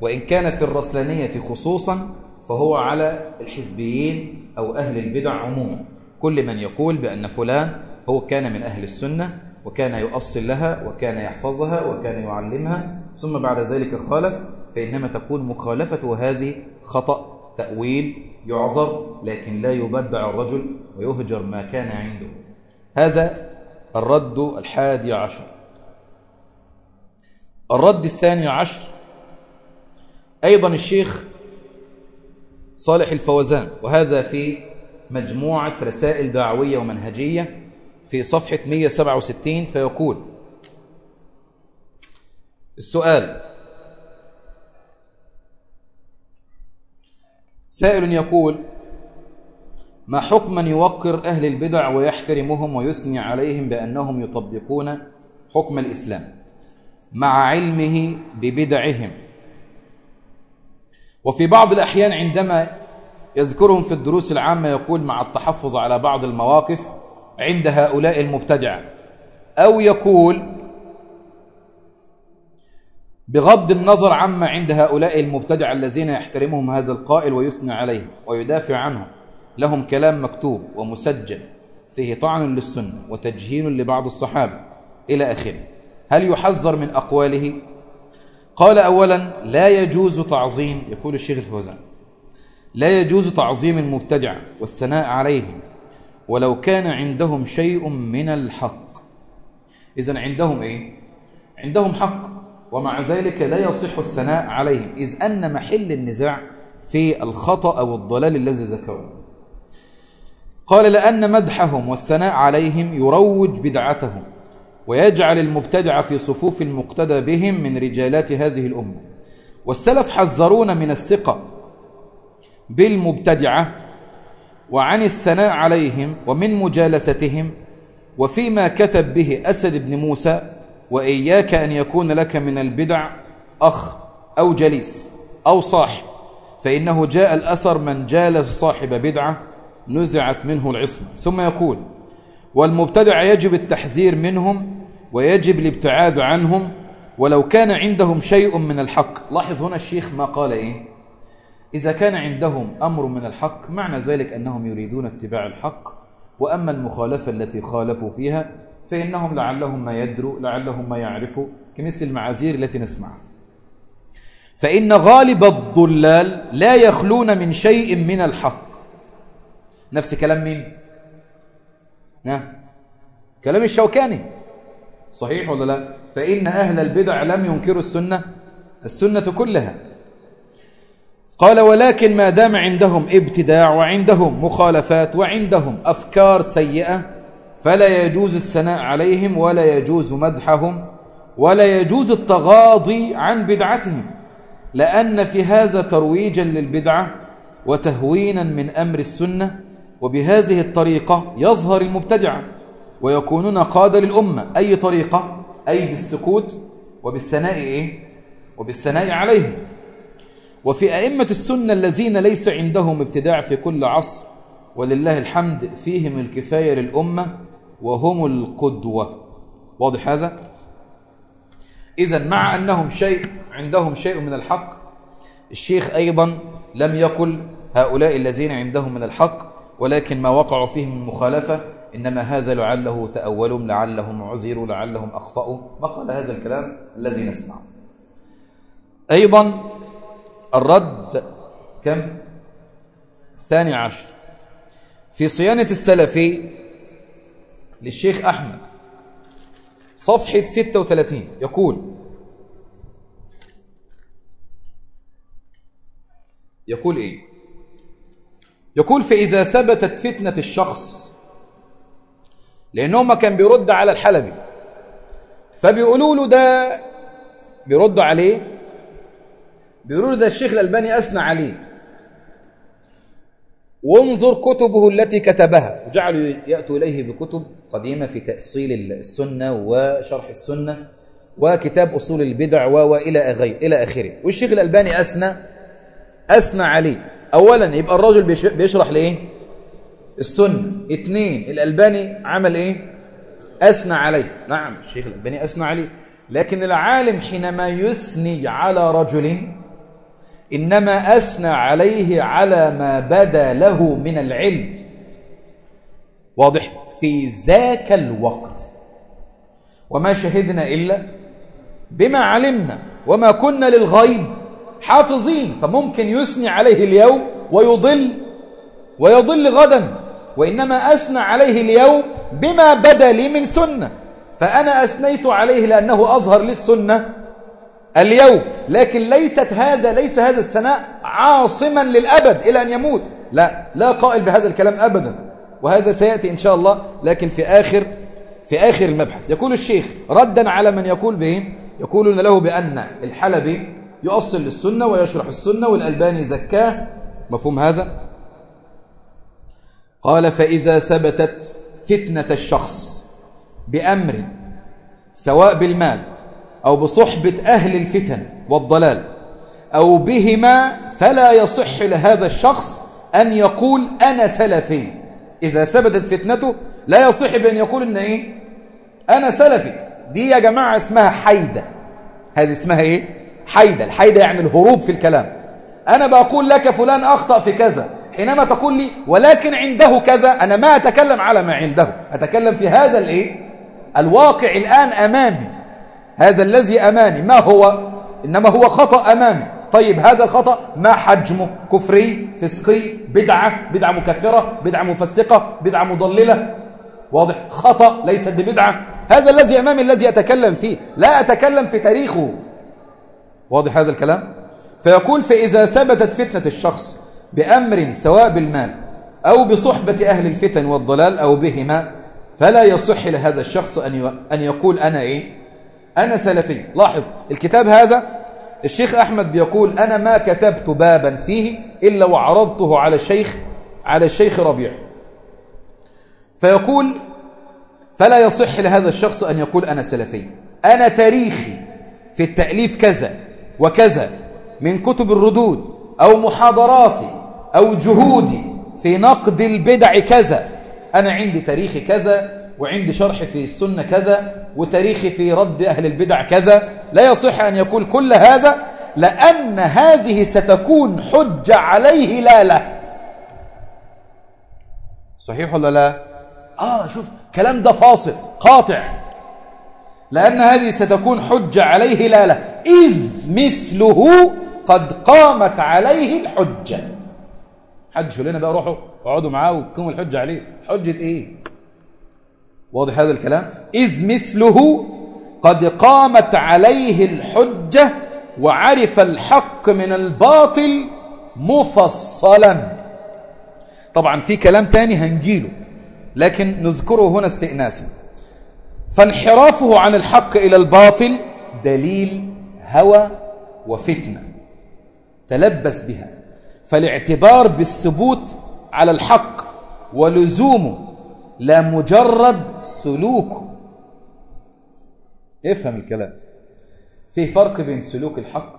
وإن كان في الرسلانية خصوصا فهو على الحزبيين أو أهل البدع عموما. كل من يقول بأن فلان هو كان من أهل السنة وكان يؤصل لها وكان يحفظها وكان يعلمها ثم بعد ذلك خالف فإنما تكون مخالفة هذه خطأ تأويل يعذر لكن لا يبدع الرجل ويهجر ما كان عنده. هذا الرد الحادي عشر. الرد الثاني عشر أيضا الشيخ صالح الفوزان وهذا في مجموعة رسائل دعوية ومنهجية في صفحة 167 فيقول السؤال سائل يقول ما حكم من يوقر أهل البدع ويحترمهم ويثني عليهم بأنهم يطبقون حكم الإسلام مع علمه ببدعهم؟ وفي بعض الأحيان عندما يذكرهم في الدروس العامة يقول مع التحفظ على بعض المواقف عند هؤلاء المبتدعة أو يقول بغض النظر عما عند هؤلاء المبتدع الذين يحترمهم هذا القائل ويثنى عليهم ويدافع عنهم لهم كلام مكتوب ومسجل فيه طعن للسنة وتجهيل لبعض الصحابة إلى آخره. هل يحذر من أقواله؟ قال أولا لا يجوز تعظيم يقول الشيخ الفوزان لا يجوز تعظيم المبتدع والثناء عليهم ولو كان عندهم شيء من الحق. إذا عندهم إيه؟ عندهم حق ومع ذلك لا يصح الثناء عليهم. إذ أن محل النزاع في الخطأ أو الضلال الذي ذكروه قال لأن مدحهم والثناء عليهم يروج بدعتهم. ويجعل المبتدع في صفوف المقتدى بهم من رجالات هذه الأمة. والسلف حذرون من الثقة بالمبتدعة وعن الثناء عليهم ومن مجالستهم. وفيما كتب به أسد بن موسى وإياك أن يكون لك من البدع أخ أو جليس أو صاحب فإنه جاء الأثر من جالس صاحب بدعة نزعت منه العصمة. ثم يقول والمبتدع يجب التحذير منهم ويجب الابتعاد عنهم ولو كان عندهم شيء من الحق. لاحظ هنا الشيخ ما قال إيه؟ إذا كان عندهم أمر من الحق معنى ذلك أنهم يريدون اتباع الحق وأما المخالفة التي خالفوا فيها فإنهم لعلهم ما يدروا لعلهم ما يعرفوا كمثل المعاذير التي نسمعها. فإن غالب الضلال لا يخلون من شيء من الحق. نفس كلام مين؟ ها؟ كلام الشوكاني صحيح ولا لا؟ فإن أهل البدع لم ينكروا السنة السنة كلها قال ولكن ما دام عندهم ابتداع وعندهم مخالفات وعندهم أفكار سيئة فلا يجوز الثناء عليهم ولا يجوز مدحهم ولا يجوز التغاضي عن بدعتهم لأن في هذا ترويجا للبدعة وتهوينا من أمر السنة وبهذه الطريقة يظهر المبتدعة ويكونون قادة للأمة أي طريقة أي بالسكوت وبالثناء إيه؟ وبالثناء عليهم وفي أئمة السنة الذين ليس عندهم ابتداع في كل عصر ولله الحمد فيهم الكفاية للأمة وهم القدوة واضح هذا؟ إذا مع أنهم شيء عندهم شيء من الحق الشيخ أيضا لم يقل هؤلاء الذين عندهم من الحق ولكن ما وقعوا فيه من مخالفة إنما هذا لعله تأولوا لعلهم عزروا لعلهم أخطأوا. ما قال هذا الكلام؟ الذي نسمعه. أيضا الرد كم؟ الثاني عشر. في صيانة السلفي للشيخ أحمد صفحة 36 يقول يقول إيه؟ يقول فإذا ثبتت فتنة الشخص لأنه ما كان بيرد على الحلبي. فبيقولوا له ده بيردوا عليه. بيقولوا له ده الشيخ الألباني أثنى عليه. وانظر كتبه التي كتبها. وجعلوا يأتوا إليه بكتب قديمة في تأصيل السنة وشرح السنة وكتاب أصول البدع وإلى إلى آخره. والشيخ الألباني أثنى أثنى عليه. أولا يبقى الرجل بيشرح لإيه؟ السنة. اثنين الألباني عمل إيه؟ أثنى عليه. نعم الشيخ الألباني أثنى عليه. لكن العالم حينما يثني على رجل إنما أثنى عليه على ما بدا له من العلم. واضح؟ في ذاك الوقت. وما شهدنا إلا بما علمنا وما كنا للغيب. حافظين فممكن يثني عليه اليوم ويضل ويضل غدا وإنما أثنى عليه اليوم بما بدا لي من سنة. فأنا أثنيت عليه لأنه أظهر للسنة اليوم. لكن ليست هذا ليس هذا الثناء عاصما للأبد إلى أن يموت. لا لا قائل بهذا الكلام أبدا. وهذا سيأتي إن شاء الله لكن في آخر في آخر المبحث. يقول الشيخ ردا على من يقول به يقولون له بأن الحلبي يؤصل للسنة ويشرح السنة والألباني زكاه. مفهوم هذا؟ قال فإذا ثبتت فتنة الشخص بأمر سواء بالمال أو بصحبة أهل الفتن والضلال أو بهما فلا يصح لهذا الشخص أن يقول أنا سلفي. إذا ثبتت فتنته لا يصح بأن يقول إن إيه؟ أنا سلفي. دي يا جماعة اسمها حيدة. هذه اسمها إيه؟ حيدة الحيدة يعني الهروب في الكلام. أنا بقول لك فلان أخطأ في كذا. حينما تقول لي ولكن عنده كذا أنا ما أتكلم على ما عنده. أتكلم في هذا الإيه؟ الواقع الآن أمامي. هذا الذي أمامي. ما هو؟ إنما هو خطأ أمامي. طيب هذا الخطأ ما حجمه كفري فسقي بدعة بدعة مكفرة بدعة مفسقة بدعة مضللة. واضح؟ خطأ ليست ببدعة. هذا الذي أمامي الذي أتكلم فيه. لا أتكلم في تاريخه. واضح هذا الكلام؟ فيقول فإذا ثبتت فتنة الشخص بأمر سواء بالمال أو بصحبة أهل الفتن والضلال أو بهما فلا يصح لهذا الشخص أن يقول أنا إيه؟ أنا سلفي. لاحظ الكتاب هذا الشيخ أحمد بيقول أنا ما كتبت بابا فيه إلا وعرضته على الشيخ على الشيخ ربيع. فيقول فلا يصح لهذا الشخص أن يقول أنا سلفي. أنا تاريخي في التأليف كذا. وكذا من كتب الردود أو محاضراتي أو جهودي في نقد البدع كذا. أنا عندي تاريخي كذا وعندي شرح في السنة كذا وتاريخي في رد أهل البدع كذا. لا يصح أن يقول كل هذا لأن هذه ستكون حجة عليه لا له. صحيح ولا لا؟ آه شوف كلام ده فاصل قاطع. لأن هذه ستكون حجة عليه. لا لا. إذ مثله قد قامت عليه الحجة. حد شو لنا بقى روحوا اقعدوا معاه وكموا الحجة عليه. حجة إيه؟ واضح هذا الكلام؟ إذ مثله قد قامت عليه الحجة وعرف الحق من الباطل مفصلا. طبعا في كلام تاني هنجيله لكن نذكره هنا استئناسا. فانحرافه عن الحق إلى الباطل دليل هوى وفتنة. تلبس بها. فالاعتبار بالثبوت على الحق ولزومه لا مجرد سلوكه افهم الكلام. فيه فرق بين سلوك الحق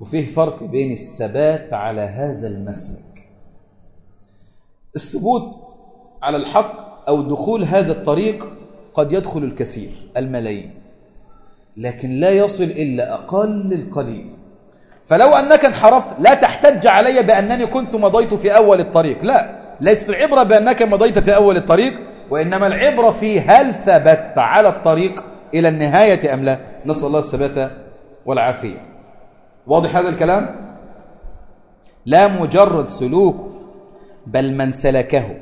وفيه فرق بين الثبات على هذا المسلك. الثبوت على الحق أو دخول هذا الطريق قد يدخل الكثير الملايين. لكن لا يصل إلا أقل القليل. فلو أنك انحرفت لا تحتج علي بأنني كنت مضيت في أول الطريق. لا ليست العبرة بأنك مضيت في أول الطريق وإنما العبرة في هل ثبت على الطريق إلى النهاية أم لا. نسأل الله الثبات والعافية. واضح هذا الكلام؟ لا مجرد سلوك بل من سلكه.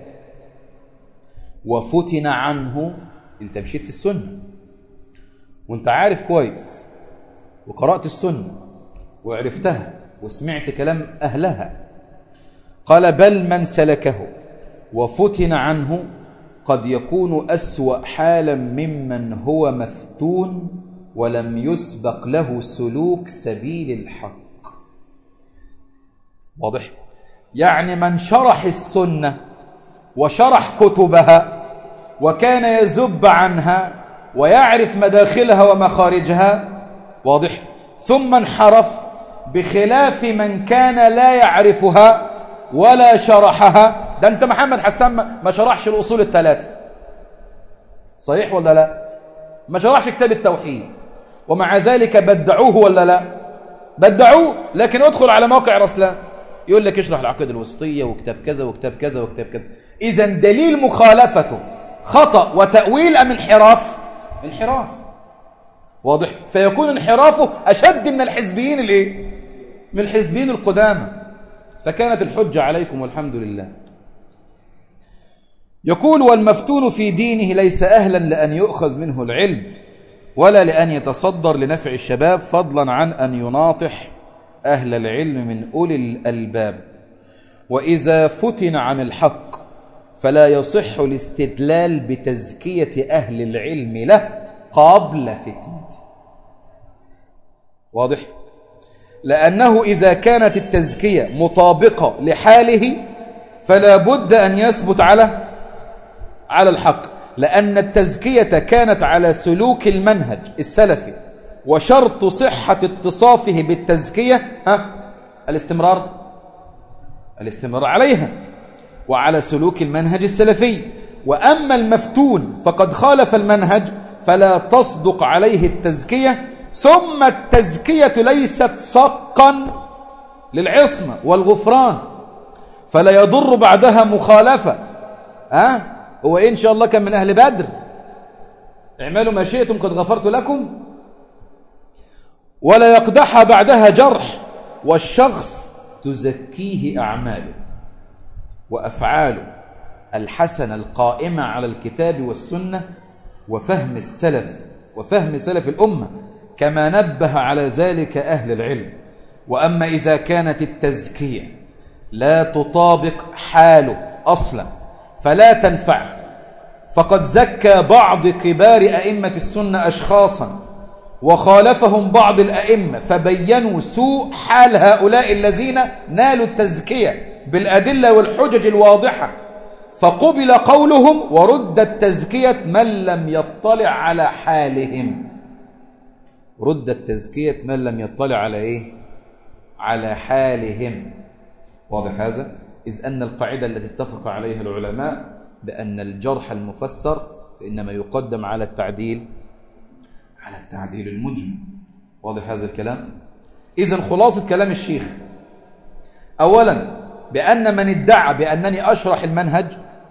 وفتن عنه انت مشيت في السنة. وانت عارف كويس وقرأت السنة وعرفتها وسمعت كلام أهلها. قال بل من سلكه وفتن عنه قد يكون أسوأ حالا ممن هو مفتون ولم يسبق له سلوك سبيل الحق. واضح؟ يعني من شرح السنة وشرح كتبها وكان يزب عنها ويعرف مداخلها ومخارجها. واضح. ثم انحرف بخلاف من كان لا يعرفها ولا شرحها. ده انت محمد حسان ما شرحش الأصول الثلاثة. صحيح ولا لا؟ ما شرحش كتاب التوحيد. ومع ذلك بدعوه ولا لا؟ بدعوه لكن ادخل على موقع رسلان. يقول لك اشرح العقيدة الوسطية وكتاب كذا وكتاب كذا وكتاب كذا. إذا دليل مخالفته خطأ وتأويل أم انحراف؟ انحراف. واضح. فيكون انحرافه أشد من الحزبيين الإيه؟ من الحزبيين القدامى. فكانت الحجة عليكم والحمد لله. يقول والمفتون في دينه ليس أهلا لأن يؤخذ منه العلم ولا لأن يتصدر لنفع الشباب فضلا عن أن يناطح أهل العلم من أولي الألباب. وإذا فتن عن الحق فلا يصح الاستدلال بتزكية أهل العلم له قبل فتنته. واضح؟ لأنه إذا كانت التزكية مطابقة لحاله فلا بد أن يثبت على على الحق. لأن التزكية كانت على سلوك المنهج السلفي وشرط صحة اتصافه بالتزكية ها؟ الاستمرار الاستمرار عليها. وعلى سلوك المنهج السلفي. وأما المفتون فقد خالف المنهج فلا تصدق عليه التزكية. ثم التزكية ليست صقا للعصمة والغفران فلا يضر بعدها مخالفة. ها؟ هو إن شاء الله كان من أهل بدر. اعملوا ما شئتم قد غفرت لكم. ولا يقدح بعدها جرح والشخص تزكيه أعماله. وأفعاله الحسنة القائمة على الكتاب والسنة وفهم السلف وفهم سلف الأمة كما نبه على ذلك أهل العلم. وأما إذا كانت التزكية لا تطابق حاله أصلا فلا تنفع فقد زكى بعض كبار أئمة السنة أشخاصا وخالفهم بعض الأئمة فبينوا سوء حال هؤلاء الذين نالوا التزكية. بالأدلة والحجج الواضحة فقبل قولهم وردت تزكية من لم يطلع على حالهم ردت تزكية من لم يطلع على إيه؟ على حالهم واضح هذا؟ إذ أن القاعدة التي اتفق عليها العلماء بأن الجرح المفسر فإنما يقدم على التعديل على التعديل المجمل واضح هذا الكلام؟ إذا خلاصة كلام الشيخ أولا بأن من ادعى بأنني أشرح المنهج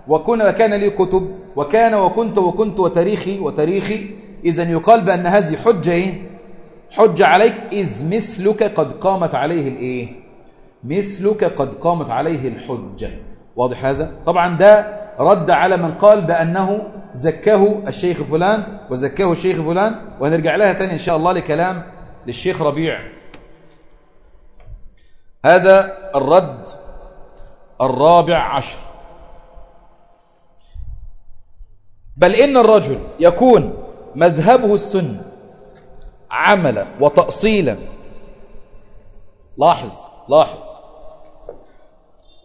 وكنا وكان لي كتب وكان وكنت وكنت وتاريخي وتاريخي إذا يقال بأن هذه حجة إيه؟ حجة عليك إذ مثلك قد قامت عليه الإيه؟ مثلك قد قامت عليه الحجة واضح هذا؟ طبعا ده رد على من قال بأنه زكاه الشيخ فلان وزكاه الشيخ فلان وهنرجع لها تاني إن شاء الله لكلام للشيخ ربيع هذا الرد الرابع عشر. بل إن الرجل يكون مذهبه السنة عملا وتأصيلا. لاحظ لاحظ.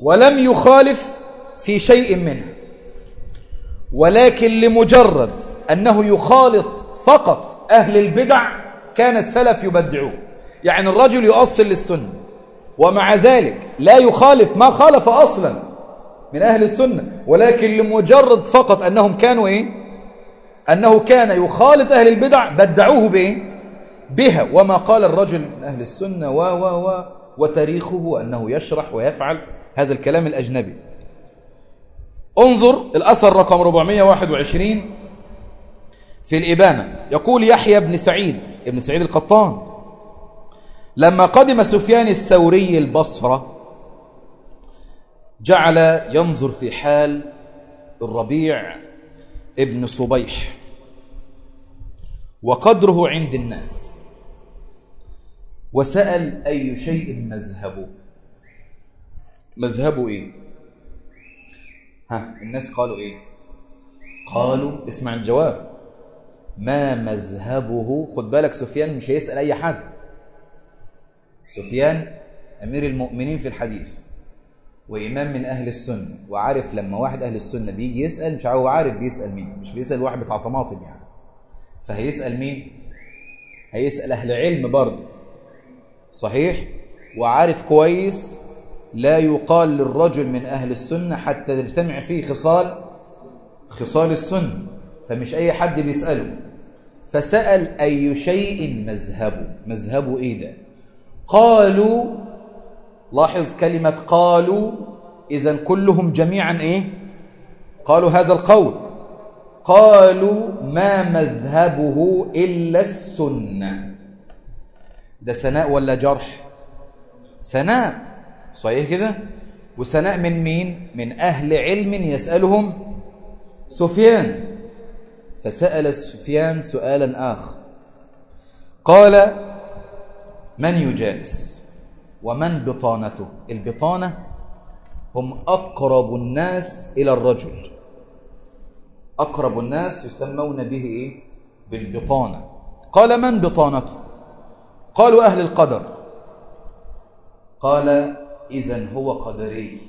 ولم يخالف في شيء منه ولكن لمجرد أنه يخالط فقط أهل البدع كان السلف يبدعوه. يعني الرجل يؤصل للسنة ومع ذلك لا يخالف ما خالف أصلا من أهل السنة ولكن لمجرد فقط أنهم كانوا إيه؟ أنه كان يخالط أهل البدع بدعوه بإيه؟ بها وما قال الرجل من أهل السنة و و و وتاريخه أنه يشرح ويفعل هذا الكلام الأجنبي. انظر الأثر رقم 421 في الإبانة. يقول يحيى بن سعيد ابن سعيد القطان لما قدم سفيان الثوري البصرة جعل ينظر في حال الربيع ابن صبيح وقدره عند الناس وسأل أي شيء مذهبه. مذهبه إيه؟ ها الناس قالوا إيه؟ قالوا اسمع الجواب ما مذهبه خد بالك سفيان مش هيسأل أي حد. سفيان أمير المؤمنين في الحديث وإمام من أهل السنة وعارف لما واحد أهل السنة بيجي يسأل مش هو عارف بيسأل مين مش بيسأل واحد بتاع طماطم يعني. فهيسأل مين؟ هيسأل أهل علم برضه. صحيح؟ وعارف كويس لا يقال للرجل من أهل السنة حتى تجتمع فيه خصال خصال السنة فمش أي حد بيسأله. فسأل أي شيء مذهبه. مذهبه إيه ده؟ قالوا لاحظ كلمة قالوا إذا كلهم جميعا إيه؟ قالوا هذا القول. قالوا ما مذهبه إلا السنة. ده ثناء ولا جرح؟ ثناء. صحيح كده؟ وثناء من مين؟ من أهل علم يسألهم سفيان. فسأل سفيان سؤالا آخر. قال من يجالس ومن بطانته؟ البطانة هم أقرب الناس إلى الرجل. أقرب الناس يسمون به إيه؟ بالبطانة. قال من بطانته؟ قالوا أهل القدر. قال إذا هو قدري.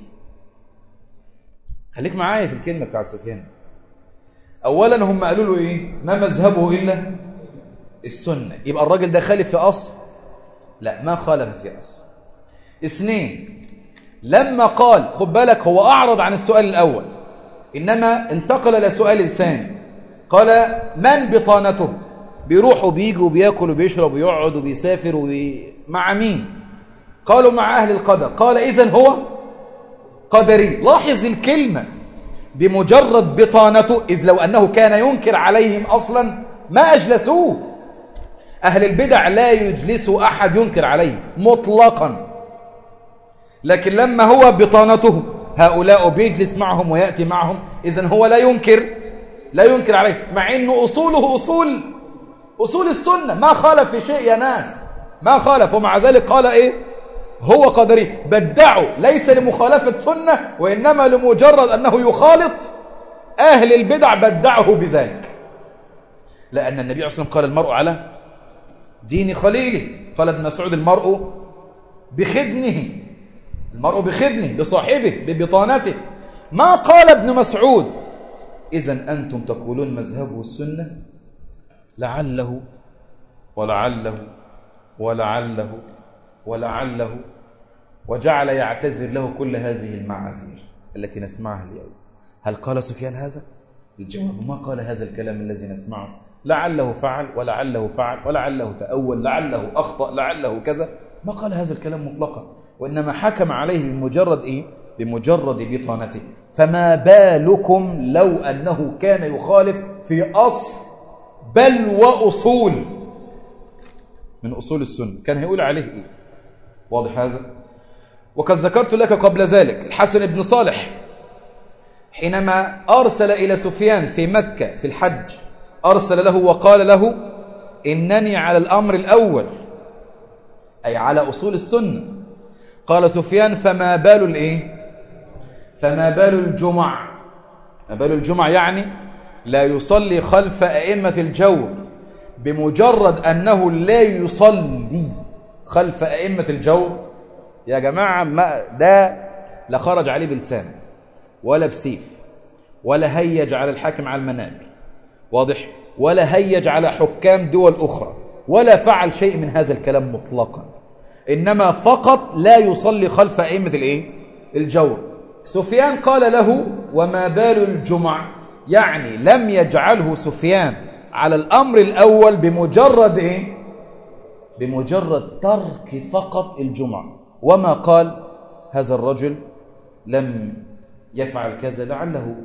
خليك معايا في الكلمة بتاعت سفيان. أولا هم قالوا له إيه؟ ما مذهبه إلا السنة. يبقى الراجل ده خالف في أصل. لا ما خالف في أصل اثنين لما قال خد بالك هو أعرض عن السؤال الأول إنما انتقل إلى سؤال ثاني قال من بطانته؟ بيروح وبيجي وبياكل وبيشرب ويقعد وبيسافر وبي... مع مين؟ قالوا مع أهل القدر. قال إذن هو قدري. لاحظ الكلمة. بمجرد بطانته إذ لو أنه كان ينكر عليهم أصلا ما أجلسوه. أهل البدع لا يجلس أحد ينكر عليه مطلقا. لكن لما هو بطانته هؤلاء بيجلس معهم ويأتي معهم إذن هو لا ينكر لا ينكر عليه مع أنه أصوله أصول أصول السنة. ما خالف في شيء يا ناس ما خالف. ومع ذلك قال إيه؟ هو قدري. بدعوا ليس لمخالفة سنة وإنما لمجرد أنه يخالط أهل البدع بدعه بذلك. لأن النبي عليه الصلاة والسلام قال المرء على دين خليله قال ابن مسعود المرء بخدنه. المرء بخدنه بصاحبه ببطانته. ما قال ابن مسعود؟ إذا أنتم تقولون مذهبه السنة لعله ولعله ولعله ولعله وجعل يعتذر له كل هذه المعاذير التي نسمعها اليوم. هل قال سفيان هذا؟ الجواب ما قال هذا الكلام الذي نسمعه. لعله فعل ولعله فعل ولعله تأول لعله أخطأ لعله كذا. ما قال هذا الكلام مطلقا. وإنما حكم عليه بمجرد إيه؟ بمجرد بطانته فما بالكم لو أنه كان يخالف في أصل بل وأصول. من أصول السنة. كان هيقول عليه إيه؟ واضح هذا؟ وقد ذكرت لك قبل ذلك الحسن بن صالح حينما أرسل إلى سفيان في مكة في الحج أرسل له وقال له إنني على الأمر الأول. أي على أصول السنة. قال سفيان فما بال الإيه؟ فما بال الجمع. ما بال الجمع يعني لا يصلي خلف أئمة الجور بمجرد أنه لا يصلي خلف أئمة الجور يا جماعة ما ده لا خرج عليه بلسان ولا بسيف ولا هيج على الحاكم على المنابر واضح؟ ولا هيج على حكام دول أخرى ولا فعل شيء من هذا الكلام مطلقا. إنما فقط لا يصلي خلف أئمة الإيه؟ الجور. سفيان قال له وما بال الجمع؟ يعني لم يجعله سفيان على الأمر الأول بمجرد إيه؟ بمجرد ترك فقط الجمعة وما قال هذا الرجل؟ لم يفعل كذا لعله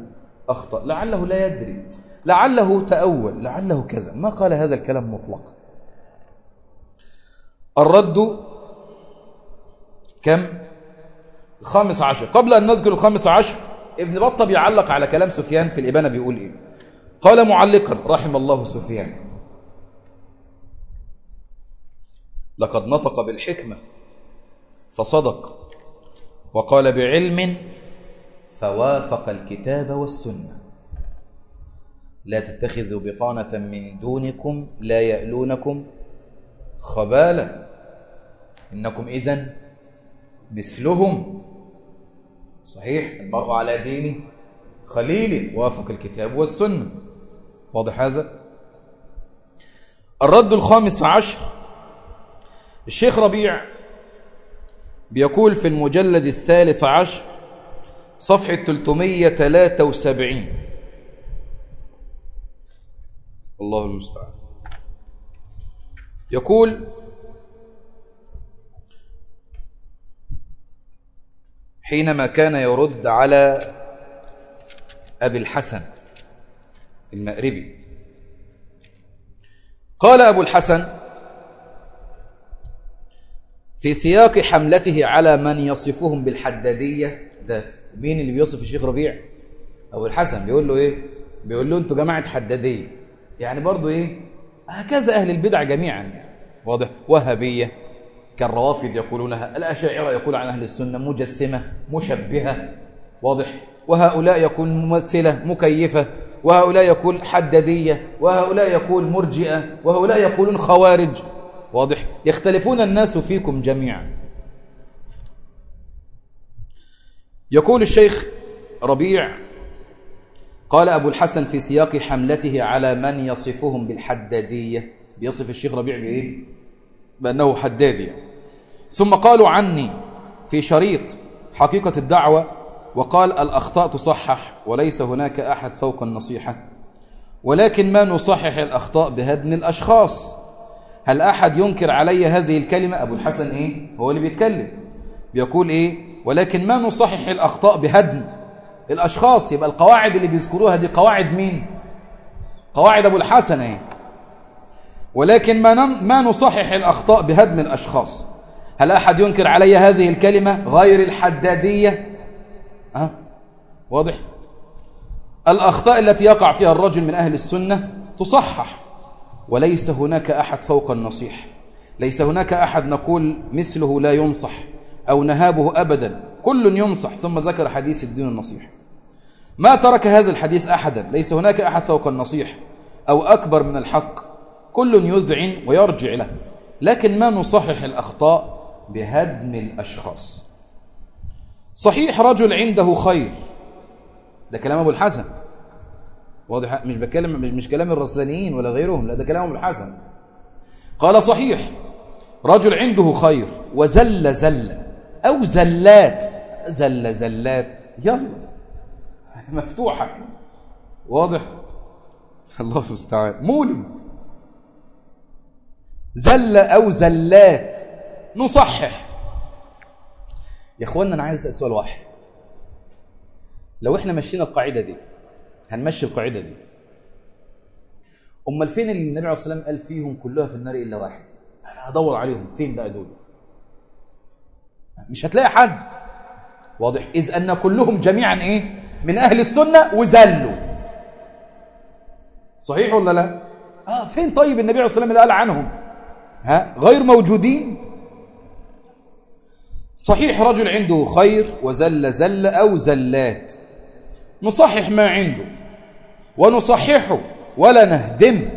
أخطأ لعله لا يدري لعله تأول لعله كذا. ما قال هذا الكلام مطلقا الرد كم؟ الخامس عشر. قبل أن نذكر الخامس عشر ابن بطة بيعلق على كلام سفيان في الإبانة بيقول إيه؟ قال معلقا رحم الله سفيان لقد نطق بالحكمة فصدق وقال بعلم فوافق الكتاب والسنة. لا تتخذوا بطانة من دونكم لا يألونكم خبالا. إنكم إذن مثلهم. صحيح المرء على دين خليل. وافق الكتاب والسنة. واضح هذا؟ الرد الخامس عشر. الشيخ ربيع بيقول في المجلد الثالث عشر صفحة 373 الله المستعان. يقول حينما كان يرد على أبي الحسن المأربي قال أبو الحسن في سياق حملته على من يصفهم بالحدادية ده مين اللي بيوصف الشيخ ربيع؟ أبو الحسن. بيقول له إيه؟ بيقول له أنتوا جماعة حدادية. يعني برضو إيه؟ هكذا أهل البدع جميعا يعني. واضح. وهابية كالروافد يقولونها. الأشاعرة يقول عن أهل السنة مجسمة مشبهة. واضح. وهؤلاء يكون ممثلة مكيفة. وهؤلاء يقول حددية وهؤلاء يقول مرجئة. وهؤلاء يقولون خوارج. واضح. يختلفون الناس فيكم جميعا. يقول الشيخ ربيع قال أبو الحسن في سياق حملته على من يصفهم بالحدادية. بيصف الشيخ ربيع بإيه؟ بأنه حدادي. يعني. ثم قالوا عني في شريط حقيقة الدعوة وقال الأخطاء تصحح وليس هناك أحد فوق النصيحة. ولكن ما نصحح الأخطاء بهدم الأشخاص؟ هل أحد ينكر علي هذه الكلمة؟ أبو الحسن إيه؟ هو اللي بيتكلم. بيقول إيه؟ ولكن ما نصحح الأخطاء بهدم الأشخاص. يبقى القواعد اللي بيذكروها دي قواعد مين؟ قواعد أبو الحسن إيه ولكن ما, ما نصحح الأخطاء بهدم الأشخاص. هل أحد ينكر علي هذه الكلمة؟ غير الحدادية. أه؟ واضح؟ الأخطاء التي يقع فيها الرجل من أهل السنة تصحح. وليس هناك أحد فوق النصيح. ليس هناك أحد نقول مثله لا ينصح. أو نهابه أبدا. كل ينصح. ثم ذكر حديث الدين النصيح. ما ترك هذا الحديث أحدا. ليس هناك أحد فوق النصيح أو أكبر من الحق. كل يذعن ويرجع له. لكن ما نصحح الأخطاء بهدم الأشخاص. صحيح رجل عنده خير. ده كلام أبو الحسن. واضح؟ مش بكلم مش كلام الرسلانيين ولا غيرهم. لا ده كلام أبو الحسن. قال صحيح. رجل عنده خير. وزل زل أو زلات. زل زلات. يلا. مفتوحة. واضح؟ الله المستعان. مولد زل أو زلات. نصحح. يا اخوانا أنا عايز أسأل سؤال واحد. لو إحنا مشينا القاعدة دي هنمشي القاعدة دي. أمال فين اللي النبي عليه الصلاة والسلام قال فيهم كلها في النار إلا واحد؟ أنا هدور عليهم. فين بقى دول؟ مش هتلاقي حد. واضح. إذ أن كلهم جميعا إيه؟ من أهل السنة وزلوا. صحيح ولا لا؟ آه فين طيب النبي عليه الصلاة والسلام اللي قال عنهم؟ ها؟ غير موجودين؟ صحيح رجل عنده خير وزل زل أو زلات. نصحح ما عنده. ونصححه. ولا نهدم.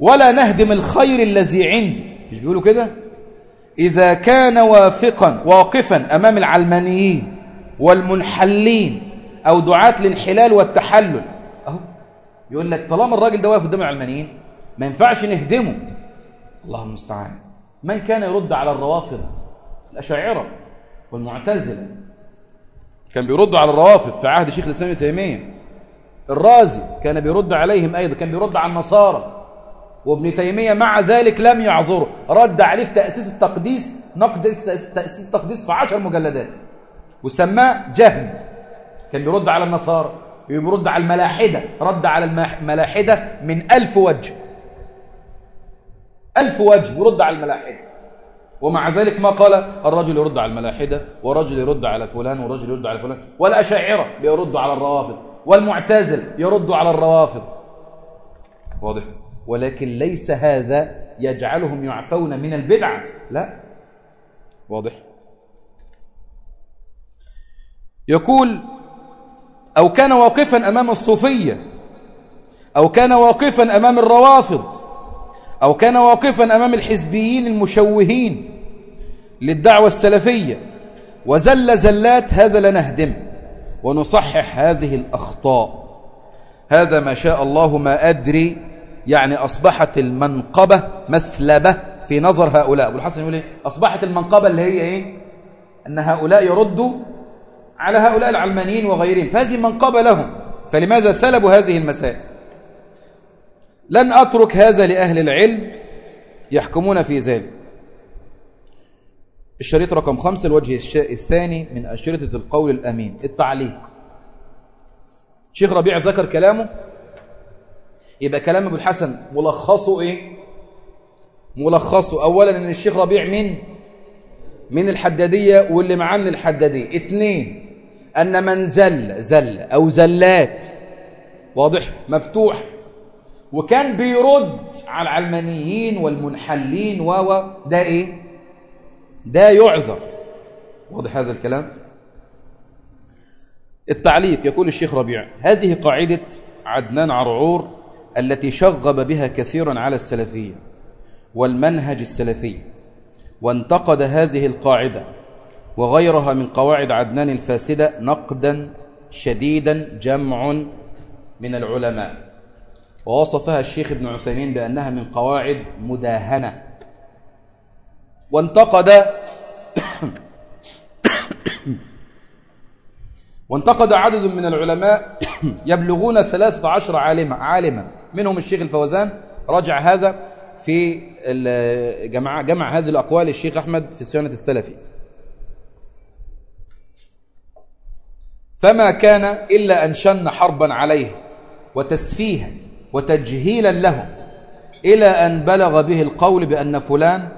ولا نهدم الخير الذي عنده. مش بيقولوا كده؟ إذا كان وافقا واقفا أمام العلمانيين والمنحلين أو دعاة الانحلال والتحلل. أهو يقول لك طالما الراجل ده واقف قدام العلمانيين ما ينفعش نهدمه. الله المستعان من كان يرد على الروافض؟ الأشاعرة والمعتزلة. كان بيرد على الروافض في عهد شيخ الإسلام تيمية. الرازي كان بيرد عليهم أيضا كان بيرد على النصارى. وابن تيمية مع ذلك لم يعذره رد عليه في تأسيس التقديس نقد تأسيس التقديس في عشر مجلدات. وسماه جهم. كان بيرد على النصارى بيرد على الملاحدة. رد على الملاحدة من ألف وجه. ألف وجه يرد على الملاحدة. ومع ذلك ما قال؟ الرجل يرد على الملاحدة ورجل يرد على فلان ورجل يرد على فلان. والأشاعرة بيرد على الروافض. والمعتزل يرد على الروافض. واضح؟ ولكن ليس هذا يجعلهم يعفون من البدع. لا. واضح. يقول أو كان واقفا أمام الصوفية أو كان واقفا أمام الروافض أو كان واقفا أمام الحزبيين المشوهين للدعوة السلفية. وزل زلات هذا لنهدم ونصحح هذه الأخطاء. هذا ما شاء الله ما أدري يعني أصبحت المنقبة مسلبة في نظر هؤلاء. أبو الحسن يقول إيه؟ أصبحت المنقبة اللي هي إيه؟ أن هؤلاء يردوا على هؤلاء العلمانيين وغيرهم. فهذه منقبة لهم. فلماذا سلبوا هذه المسائل؟ لن أترك هذا لأهل العلم يحكمون في ذلك. الشريط رقم خمسة الوجه الثاني من أشرطة القول الأمين التعليق. شيخ ربيع ذكر كلامه. يبقى كلام أبو الحسن ملخصه إيه؟ ملخصه. اولا إن الشيخ ربيع من؟ من الحدادية واللي معاه من الحدادية. اثنين أن من زل زل أو زلات. واضح؟ مفتوح. وكان بيرد على العلمانيين والمنحلين و ده إيه؟ ده يعذر. واضح هذا الكلام؟ التعليق يقول الشيخ ربيع هذه قاعدة عدنان عرعور التي شغب بها كثيرا على السلفية والمنهج السلفي وانتقد هذه القاعدة وغيرها من قواعد عدنان الفاسدة نقدا شديدا جمع من العلماء. ووصفها الشيخ ابن عثيمين بأنها من قواعد مداهنة. وانتقد وانتقد عدد من العلماء يبلغون ثلاثة عشر عالما عالما. منهم الشيخ الفوزان رجع هذا في جمع, جمع هذه الأقوال الشيخ أحمد في صيانة السلفي فما كان إلا أن شن حربا عليه وتسفيها وتجهيلا لهم إلى أن بلغ به القول بأن فلان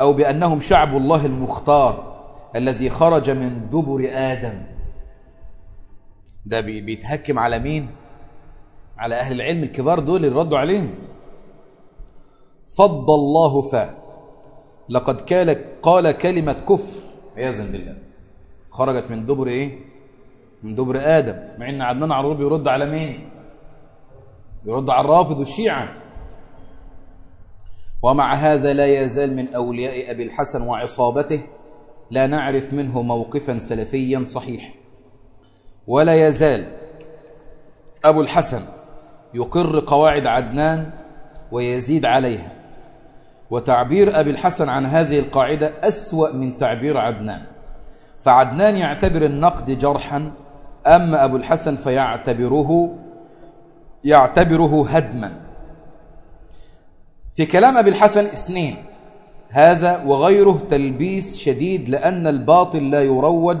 أو بأنهم شعب الله المختار الذي خرج من دبر آدم. ده بيتهكم على مين؟ على أهل العلم الكبار دول اللي ردوا عليهم. فض الله فاه لقد قال كلمة كفر. عياذا بالله. خرجت من دبر إيه؟ من دبر آدم. مع إن عدنان عرور بيرد على مين؟ بيرد على الرافض والشيعة ومع هذا لا يزال من أولياء أبي الحسن وعصابته لا نعرف منه موقفا سلفيا صحيحا. ولا يزال أبو الحسن يقر قواعد عدنان ويزيد عليها. وتعبير أبي الحسن عن هذه القاعدة أسوأ من تعبير عدنان. فعدنان يعتبر النقد جرحا أما أبو الحسن فيعتبره يعتبره هدما. في كلام أبي الحسن اثنين هذا وغيره تلبيس شديد لأن الباطل لا يروج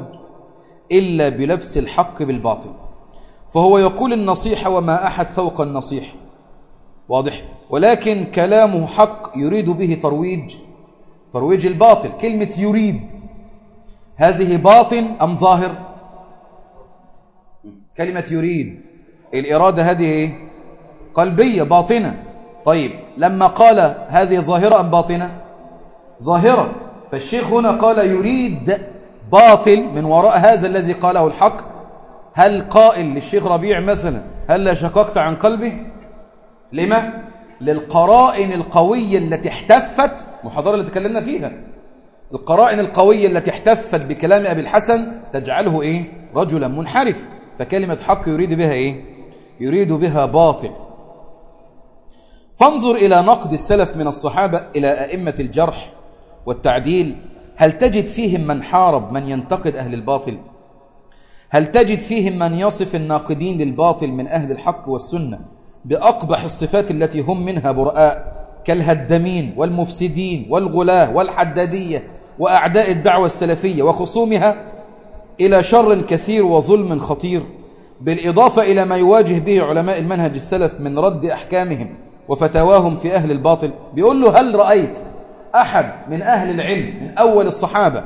إلا بلبس الحق بالباطل. فهو يقول النصيحة وما أحد فوق النصيحة واضح؟ ولكن كلامه حق يريد به ترويج. ترويج الباطل كلمة يريد. هذه باطن أم ظاهر؟ كلمة يريد. الإرادة هذه إيه؟ قلبية باطنة. طيب لما قال هذه ظاهرة أم باطنة؟ ظاهرة. فالشيخ هنا قال يريد باطل من وراء هذا الذي قاله الحق هل قائل للشيخ ربيع مثلا هل شققت عن قلبه؟ لما؟ للقرائن القوية التي احتفت محاضرة اللي تكلمنا فيها. القرائن القوية التي احتفت بكلام أبي الحسن تجعله إيه؟ رجلا منحرف. فكلمة حق يريد بها إيه؟ يريد بها باطل. فانظر إلى نقد السلف من الصحابة إلى أئمة الجرح والتعديل. هل تجد فيهم من حارب من ينتقد أهل الباطل؟ هل تجد فيهم من يصف الناقدين للباطل من أهل الحق والسنة بأقبح الصفات التي هم منها براء كالهدمين والمفسدين والغلاة والحدادية وأعداء الدعوة السلفية وخصومها إلى شر كثير وظلم خطير بالإضافة إلى ما يواجه به علماء المنهج السلف من رد أحكامهم وفتواهم في أهل الباطل. بيقول له هل رأيت أحد من أهل العلم من أول الصحابة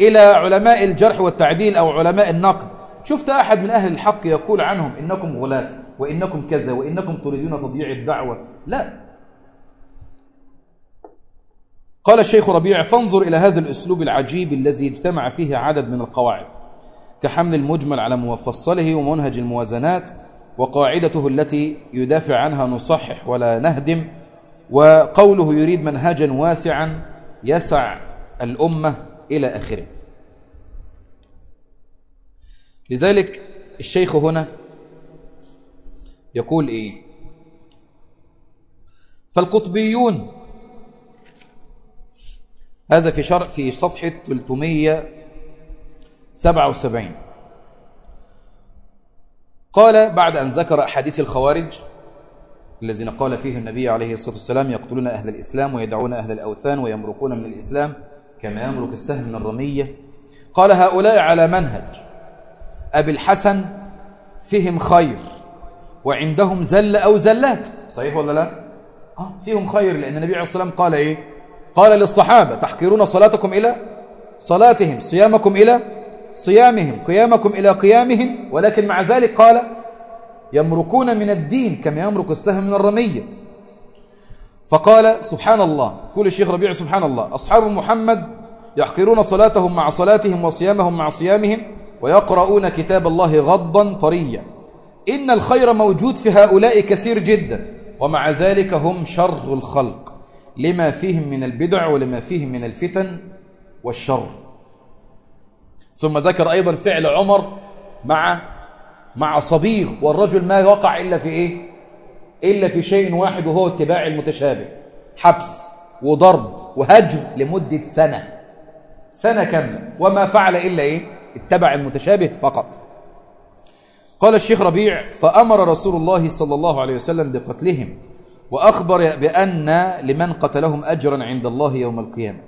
إلى علماء الجرح والتعديل أو علماء النقد. شفت أحد من أهل الحق يقول عنهم إنكم غلاة وإنكم كذا وإنكم تريدون تضييع الدعوة؟ لا. قال الشيخ ربيع فانظر إلى هذا الأسلوب العجيب الذي اجتمع فيه عدد من القواعد. كحمل المجمل على مفصله ومنهج الموازنات وقاعدته التي يدافع عنها نصحح ولا نهدم وقوله يريد منهجا واسعا يسع الأمة إلى آخره. لذلك الشيخ هنا يقول إيه؟ فالقطبيون هذا في شرع في صفحة 377 قال بعد أن ذكر أحاديث الخوارج الذين قال فيه النبي عليه الصلاة والسلام يقتلون أهل الإسلام ويدعون أهل الأوثان ويمرقون من الإسلام كما يمرق السهم من الرمية. قال هؤلاء على منهج. أبي الحسن فيهم خير وعندهم زل أو زلات. صحيح ولا لا؟ آه فيهم خير لأن النبي عليه الصلاة والسلام قال إيه؟ قال للصحابة تحقرون صلاتكم إلى صلاتهم صيامكم إلى صيامهم قيامكم إلى قيامهم. ولكن مع ذلك قال يمركون من الدين كما يمرك السهم من الرمية. فقال سبحان الله كل الشيخ ربيع سبحان الله أصحاب محمد يحقرون صلاتهم مع صلاتهم وصيامهم مع صيامهم ويقرؤون كتاب الله غضا طريا. إن الخير موجود في هؤلاء كثير جدا ومع ذلك هم شر الخلق. لما فيهم من البدع ولما فيهم من الفتن والشر. ثم ذكر أيضا فعل عمر مع مع صبيغ والرجل ما وقع إلا في إيه؟ إلا في شيء واحد وهو اتباع المتشابه حبس وضرب وهجر لمدة سنة. سنة كاملة. وما فعل إلا إيه؟ اتبع المتشابه فقط. قال الشيخ ربيع فأمر رسول الله صلى الله عليه وسلم بقتلهم وأخبر بأن لمن قتلهم أجرا عند الله يوم القيامة.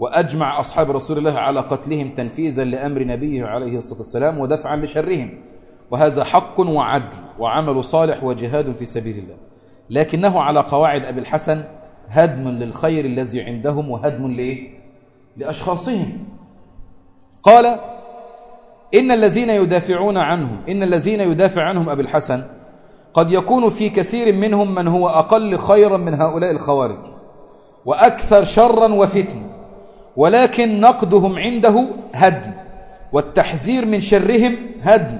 وأجمع أصحاب رسول الله على قتلهم تنفيذا لأمر نبيه عليه الصلاة والسلام ودفعا لشرهم. وهذا حق وعدل وعمل صالح وجهاد في سبيل الله. لكنه على قواعد أبي الحسن هدم للخير الذي عندهم وهدم لإيه؟ لأشخاصهم. قال إن الذين يدافعون عنهم إن الذين يدافع عنهم أبي الحسن قد يكون في كثير منهم من هو أقل خيرا من هؤلاء الخوارج وأكثر شرا وفتنة ولكن نقدهم عنده هدم والتحذير من شرهم هدم.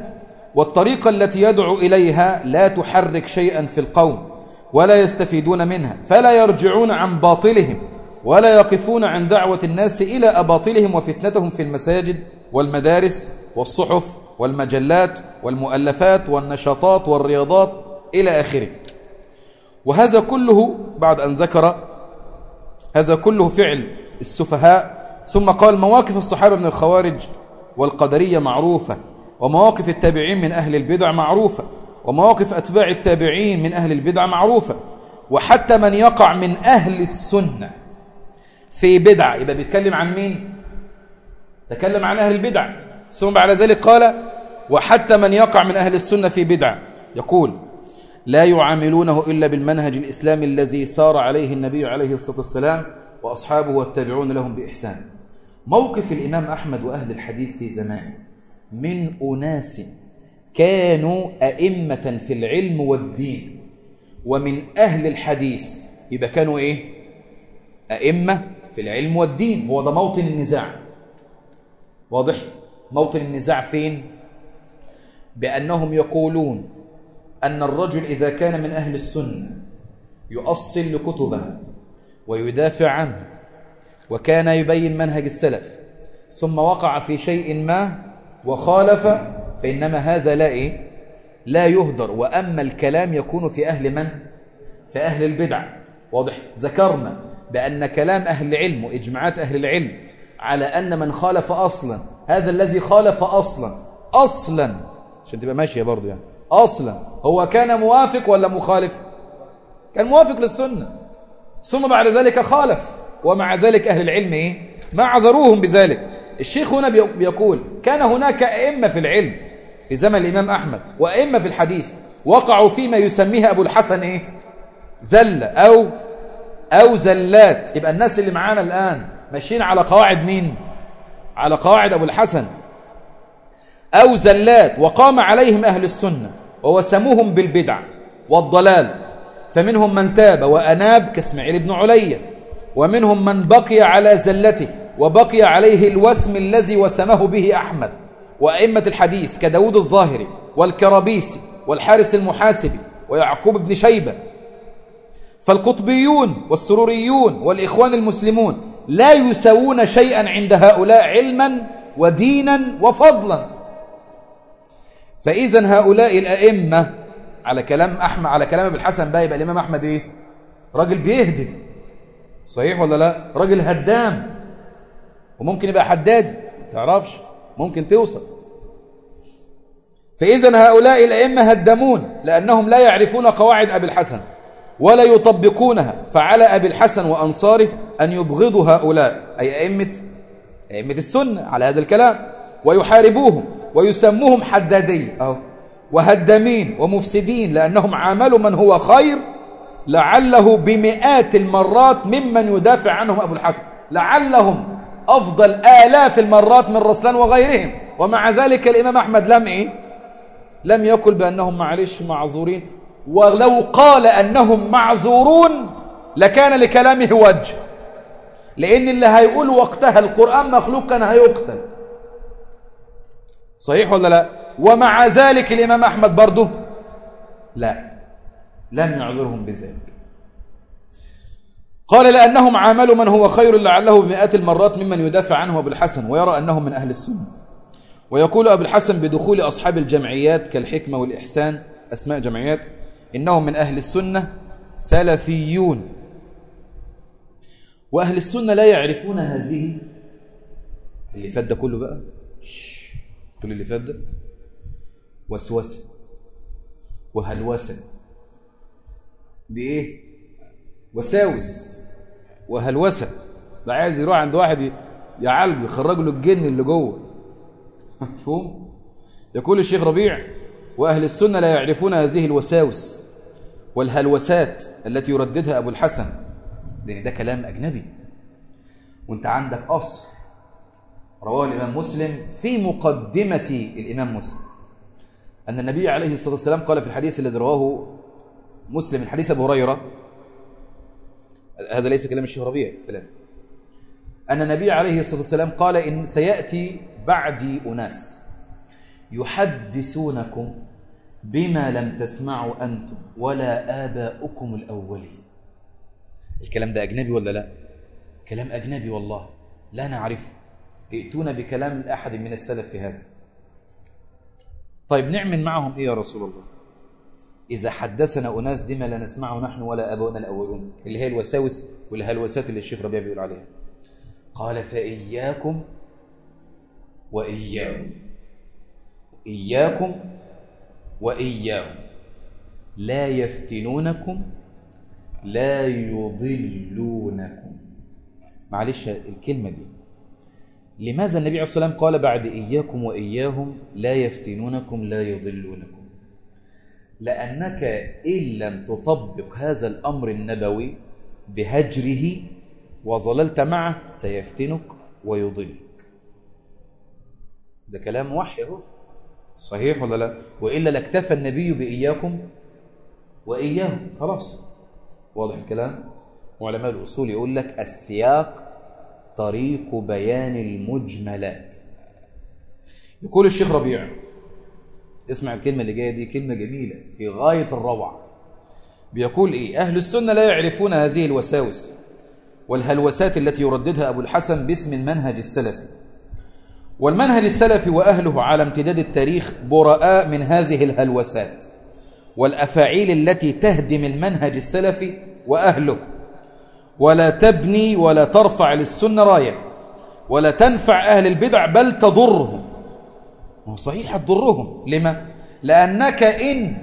والطريقة التي يدعو إليها لا تحرك شيئا في القوم ولا يستفيدون منها فلا يرجعون عن باطلهم ولا يقفون عن دعوة الناس إلى أباطلهم وفتنتهم في المساجد والمدارس والصحف والمجلات والمؤلفات والنشاطات والرياضات إلى آخره. وهذا كله بعد أن ذكر هذا كله فعل السفهاء ثم قال مواقف الصحابة من الخوارج والقدرية معروفة. ومواقف التابعين من أهل البدع معروفة ومواقف أتباع التابعين من أهل البدع معروفة وحتى من يقع من أهل السنة في بدعة يبقى بيتكلم عن مين؟ تكلم عن أهل البدع. ثم بعد ذلك قال وحتى من يقع من أهل السنة في بدعة يقول لا يعاملونه إلا بالمنهج الإسلامي الذي سار عليه النبي عليه الصلاة والسلام وأصحابه والتابعون لهم بإحسان. موقف الإمام أحمد وأهل الحديث في زمانه. من أناس كانوا أئمة في العلم والدين ومن أهل الحديث يبقى كانوا إيه؟ أئمة في العلم والدين. هو ده موطن النزاع. واضح؟ موطن النزاع فين؟ بأنهم يقولون أن الرجل إذا كان من أهل السنة يؤصل لكتبها ويدافع عنها وكان يبين منهج السلف ثم وقع في شيء ما وخالف فإنما هذا لا إيه؟ لا يهدر. وأما الكلام يكون في أهل من؟ في أهل البدع. واضح. ذكرنا بأن كلام أهل العلم وإجماعات أهل العلم على أن من خالف أصلا هذا الذي خالف أصلا أصلا. عشان تبقى ماشية برضو يعني. أصلا. هو كان موافق ولا مخالف؟ كان موافق للسنة. ثم بعد ذلك خالف. ومع ذلك أهل العلم إيه؟ ما عذروهم بذلك. الشيخ هنا بيقول كان هناك أئمة في العلم في زمن الإمام أحمد وأئمة في الحديث وقعوا فيما يسميها أبو الحسن إيه؟ زلة أو أو زلات. يبقى الناس اللي معانا الآن ماشيين على قواعد مين؟ على قواعد أبو الحسن. أو زلات. وقام عليهم أهل السنة ووسموهم بالبدع والضلال. فمنهم من تاب وأناب كاسماعيل بن عليا ومنهم من بقي على زلته. وبقي عليه الوسم الذي وسمه به أحمد وأئمة الحديث كداود الظاهري والكرابيسي والحارس المحاسبي ويعقوب بن شيبة. فالقطبيون والسروريون والإخوان المسلمون لا يسوون شيئا عند هؤلاء علما ودينا وفضلا. فإذا هؤلاء الأئمة على كلام أحمد على كلام ابن الحسن بقى يبقى الإمام أحمد إيه؟ راجل بيهدم. صحيح ولا لا؟ راجل هدام. وممكن يبقى حدادي ما تعرفش ممكن توصل. فإذا هؤلاء الأئمة هدمون لأنهم لا يعرفون قواعد أبي الحسن ولا يطبقونها. فعلى أبي الحسن وأنصاره أن يبغضوا هؤلاء أي أئمة أئمة السنة على هذا الكلام ويحاربوهم ويسموهم حدادية أهو وهدامين ومفسدين لأنهم عاملوا من هو خير لعله بمئات المرات ممن يدافع عنهم أبو الحسن لعلهم أفضل آلاف المرات من رسلان وغيرهم. ومع ذلك الإمام أحمد لم إيه؟ لم يقل بأنهم معلش معذورين. ولو قال أنهم معذورون لكان لكلامه وجه. لأن اللي هيقول وقتها القرآن مخلوق كان هيقتل. صحيح ولا لا؟ ومع ذلك الإمام أحمد برضه لا. لم يعذرهم بذلك. قال لأنهم عاملوا من هو خير لعله بمئات المرات ممن يدافع عنه أبو الحسن ويرى أنهم من أهل السنة. ويقول أبو الحسن بدخول أصحاب الجمعيات كالحكمة والإحسان أسماء جمعيات إنهم من أهل السنة سلفيون. وأهل السنة لا يعرفون هذه. اللي فات ده كله بقى. كل اللي فات ده وسوسة. وهلوسة. بإيه وساوس وهلوسة. ده عايز يروح عند واحد يعالجه يخرج له الجن اللي جوه. مفهوم؟ يقول الشيخ ربيع وأهل السنة لا يعرفون هذه الوساوس والهلوسات التي يرددها أبو الحسن. لأن ده كلام أجنبي. وأنت عندك أصل. رواه الإمام مسلم في مقدمة الإمام مسلم. أن النبي عليه الصلاة والسلام قال في الحديث الذي رواه مسلم الحديث أبو هريرة هذا ليس كلام الشيخ ربيع كلام أن النبي عليه الصلاة والسلام قال إن سيأتي بعدي أناس يحدثونكم بما لم تسمعوا أنتم ولا آباؤكم الأولين. الكلام ده أجنبي ولا لا؟ كلام أجنبي والله لا نعرفه. ائتونا بكلام أحد من السلف في هذا. طيب نعمل معهم إيه يا رسول الله؟ إذا حدثنا أناس بما لا نسمعه نحن ولا أبونا الأولون اللي هي الوساوس والهلوسات اللي الشيخ ربيع بيقول عليها. قال فإياكم وإياهم. إياكم وإياهم. لا يفتنونكم لا يضلونكم. معلش الكلمة دي. لماذا النبي عليه الصلاة والسلام قال بعد إياكم وإياهم لا يفتنونكم لا يضلونكم؟ لأنك إن لم تطبق هذا الأمر النبوي بهجره وظللت معه سيفتنك ويضلك. ده كلام وحي أهو. صحيح ولا لا؟ وإلا لاكتفى النبي بإياكم وإياهم خلاص. واضح الكلام؟ وعلماء الأصول يقول لك السياق طريق بيان المجملات. يقول الشيخ ربيع اسمع الكلمة اللي جاية دي كلمة جميلة في غاية الروعة. بيقول إيه؟ أهل السنة لا يعرفون هذه الوساوس والهلوسات التي يرددها أبو الحسن باسم المنهج السلفي. والمنهج السلفي وأهله على امتداد التاريخ براء من هذه الهلوسات والأفاعيل التي تهدم المنهج السلفي وأهله. ولا تبني ولا ترفع للسنة راية ولا تنفع أهل البدع بل تضرهم. هو صحيح تضرهم لما؟ لأنك إن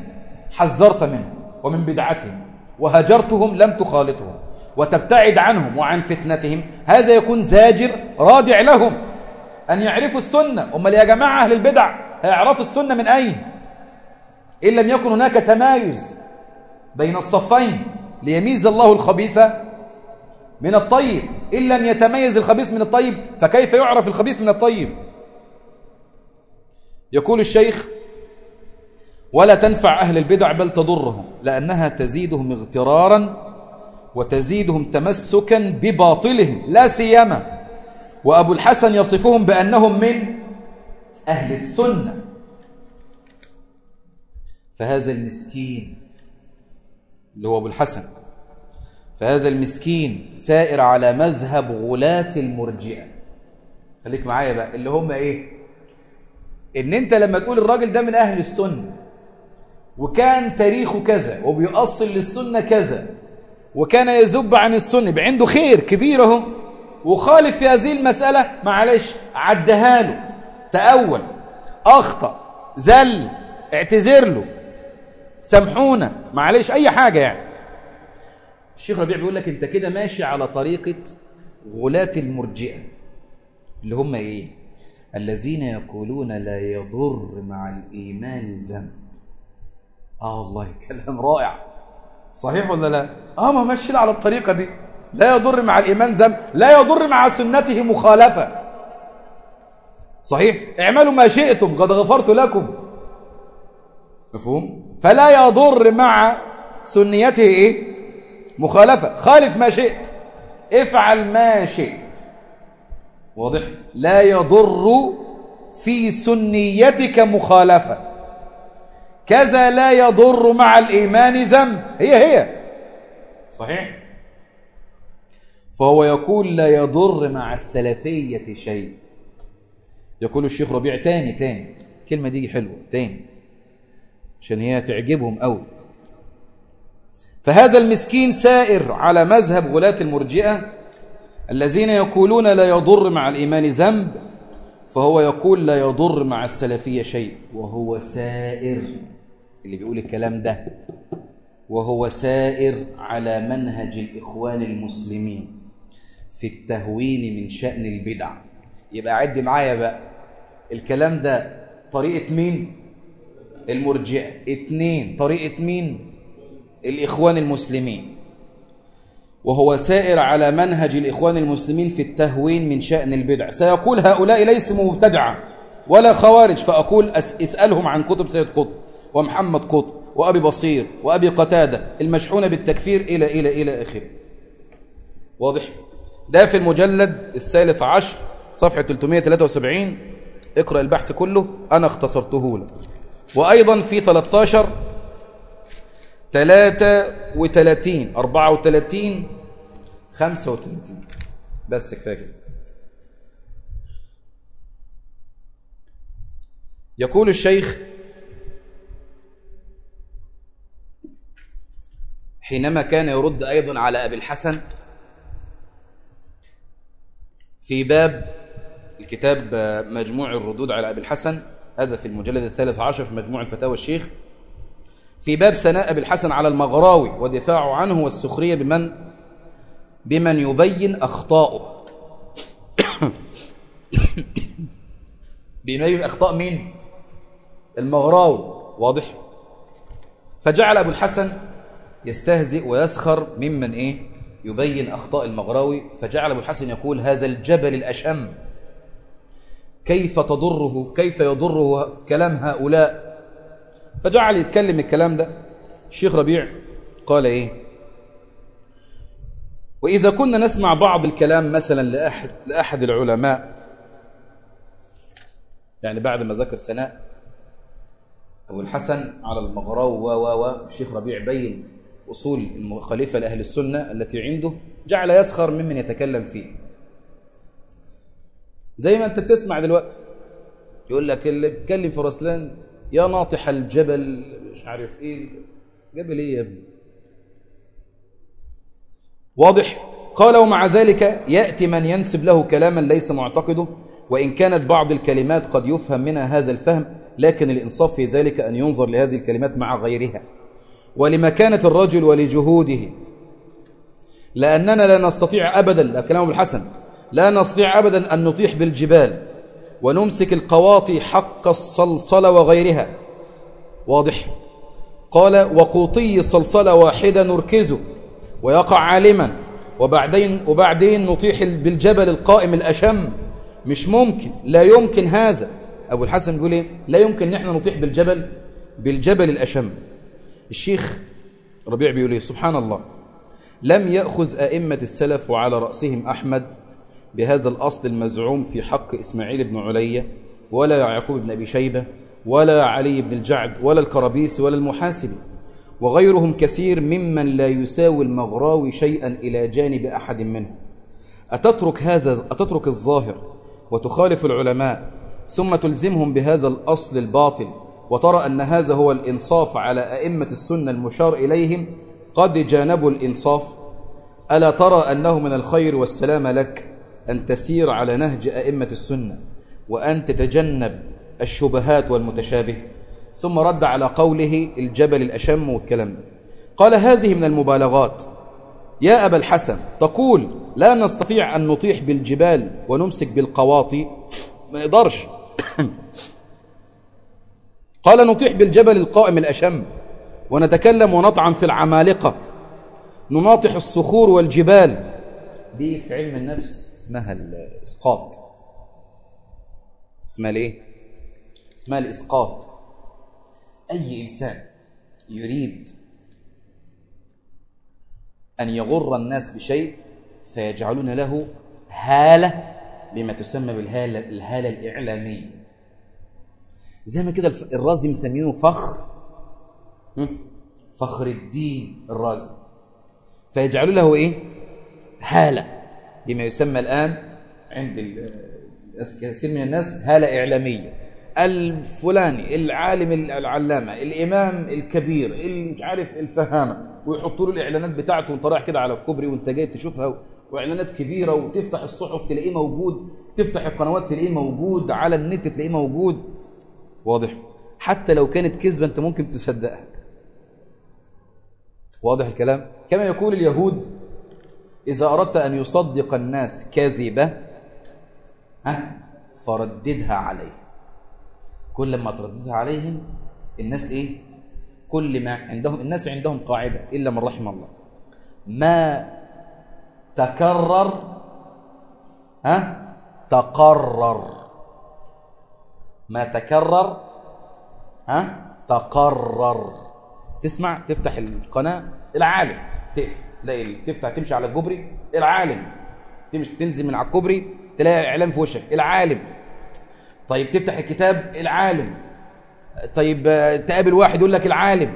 حذرت منهم ومن بدعتهم وهجرتهم لم تخالطهم وتبتعد عنهم وعن فتنتهم هذا يكون زاجر رادع لهم. أن يعرفوا السنة. أمال يا جماعة أهل البدع هيعرفوا السنة من أين؟ إن لم يكن هناك تمايز بين الصفين ليميز الله الخبيث من الطيب. إن لم يتميز الخبيث من الطيب فكيف يعرف الخبيث من الطيب؟ يقول الشيخ ولا تنفع أهل البدع بل تضرهم لأنها تزيدهم اغترارا وتزيدهم تمسكا بباطلهم. لا سيما وأبو الحسن يصفهم بأنهم من أهل السنة. فهذا المسكين اللي هو أبو الحسن فهذا المسكين سائر على مذهب غلاة المرجئة. خليك معايا بقى اللي هم إيه؟ إن أنت لما تقول الراجل ده من أهل السنة وكان تاريخه كذا وبيؤصل للسنة كذا وكان يذب عن السنة يبقى عنده خير كبير أهو. وخالف في هذه المسألة معلش عدها له تأول أخطأ زل اعتذر له سامحونا معلش أي حاجة يعني. الشيخ ربيع بيقول لك أنت كده ماشي على طريقة غلاة المرجئة اللي هم إيه؟ الذين يقولون لا يضر مع الإيمان ذنب آه والله كلام رائع. صحيح ولا لا؟ آه ما ماشيين على الطريقة دي. لا يضر مع الإيمان ذنب لا يضر مع سنته مخالفة. صحيح؟ اعملوا ما شئتم قد غفرت لكم. مفهوم؟ فلا يضر مع سنيته إيه؟ مخالفة. خالف ما شئت. افعل ما شئت. واضح؟ لا يضر في سنيتك مخالفة. كذا لا يضر مع الإيمان ذنب. هي هي. صحيح؟ فهو يقول لا يضر مع السلفية شيء. يقول الشيخ ربيع تاني تاني. كلمة دي حلوة تاني. عشان هي تعجبهم أوي. فهذا المسكين سائر على مذهب غلاة المرجئة الذين يقولون لا يضر مع الإيمان ذنب فهو يقول لا يضر مع السلفية شيء وهو سائر. اللي بيقول الكلام ده وهو سائر على منهج الإخوان المسلمين في التهوين من شأن البدع. يبقى عد معايا بقى. الكلام ده طريقة مين؟ المرجئة. اتنين طريقة مين؟ الإخوان المسلمين. وهو سائر على منهج الإخوان المسلمين في التهوين من شأن البدع. سيقول هؤلاء ليسوا مبتدعة ولا خوارج فأقول اسألهم عن كتب سيد قطب ومحمد قطب وأبي بصير وأبي قتادة المشحونة بالتكفير إلى إلى إلى آخره. واضح؟ ده في المجلد الثالث عشر صفحة 373 اقرأ البحث كله أنا اختصرته لك. وأيضا في 13 33 34 35 بس كفاية كده. يقول الشيخ حينما كان يرد أيضا على أبي الحسن في باب الكتاب مجموع الردود على أبي الحسن هذا في المجلد الثالث عشر في مجموع الفتاوى الشيخ في باب ثناء أبي الحسن على المغراوي ودفاعه عنه والسخرية بمن؟ بمن يبين أخطاؤه. بيبين أخطاء مين؟ المغراوي واضح. فجعل أبو الحسن يستهزئ ويسخر ممن إيه؟ يبين أخطاء المغراوي. فجعل أبو الحسن يقول هذا الجبل الأشم كيف تضره؟ كيف يضره كلام هؤلاء؟ فجعل يتكلم الكلام ده. الشيخ ربيع قال إيه؟ وإذا كنا نسمع بعض الكلام مثلا لأحد, لأحد العلماء يعني بعد ما ذكر سناء أبو الحسن على المغراو و و و الشيخ ربيع بين أصول المخالفة لأهل السنة التي عنده جعل يسخر ممن يتكلم فيه. زي ما أنت بتسمع دلوقتي يقول لك اللي بيتكلم في رسلان يا ناطح الجبل مش عارف إيه جبل إيه يا ابني واضح؟ قال ومع ذلك يأتي من ينسب له كلاما ليس معتقده وإن كانت بعض الكلمات قد يفهم منها هذا الفهم لكن الإنصاف في ذلك أن ينظر لهذه الكلمات مع غيرها. ولمكانة الرجل ولجهوده لأننا لا نستطيع أبدا لا كلام الحسن لا نستطيع أبدا أن نطيح بالجبال ونمسك القواطي حق الصلصلة وغيرها. واضح. قال وقوطي الصلصلة واحدة نركزه. ويقع عالما. وبعدين, وبعدين نطيح بالجبل القائم الأشم. مش ممكن لا يمكن هذا. أبو الحسن بيقول إيه؟ لا يمكن نحن نطيح بالجبل بالجبل الأشم. الشيخ ربيع بيقول إيه؟ سبحان الله لم يأخذ أئمة السلف وعلى رأسهم أحمد بهذا الأصل المزعوم في حق إسماعيل بن علية ولا يعقوب بن أبي شيبة ولا علي بن الجعد ولا الكربيس ولا المحاسبي. وغيرهم كثير ممن لا يساوي المغراوي شيئا إلى جانب أحد منهم أتترك, هذا أتترك الظاهر وتخالف العلماء ثم تلزمهم بهذا الأصل الباطل وترى أن هذا هو الإنصاف على أئمة السنة المشار إليهم قد جانبوا الإنصاف. ألا ترى أنه من الخير والسلام لك أن تسير على نهج أئمة السنة وأن تتجنب الشبهات والمتشابه؟ ثم رد على قوله الجبل الأشم والكلام ده. قال هذه من المبالغات. يا أبا الحسن تقول لا نستطيع أن نطيح بالجبال ونمسك بالقواطي. ما نقدرش قال نطيح بالجبل القائم الأشم ونتكلم ونطعن في العمالقة. نناطح الصخور والجبال. دي في علم النفس اسمها الإسقاط. اسمها الإيه؟ اسمها الإسقاط. أي إنسان يريد أن يغر الناس بشيء فيجعلون له هالة بما تسمى بالهالة الهالة الإعلامية. زي ما كده الرازي مسمينه فخر. فخر الدين الرازي. فيجعلوا له إيه؟ هالة بما يسمى الآن عند كثير من الناس هالة إعلامية. الفلاني العالم العلامة الإمام الكبير مش عارف الفهامة ويحطوا له الإعلانات بتاعته وانت رايح كده على الكوبري وانت جاي تشوفها وإعلانات كبيرة وتفتح الصحف تلاقيه موجود تفتح القنوات تلاقيه موجود على النت تلاقيه موجود. واضح؟ حتى لو كانت كذبة انت ممكن تصدقها. واضح الكلام؟ كما يقول اليهود إذا أردت أن يصدق الناس كذبة ها فرددها عليه. كل ما ترددها عليهم الناس إيه؟ كل ما عندهم الناس عندهم قاعدة إلا من رحم الله. ما تكرر ها؟ تقرر. ما تكرر ها؟ تقرر. تسمع؟ تفتح القناة العالم تقفل. تلاقي تفتح تمشي على الكوبري العالم تمشي تنزل من على الكوبري تلاقي إعلان في وشك العالم طيب تفتح الكتاب العالم. طيب تقابل واحد يقول لك العالم.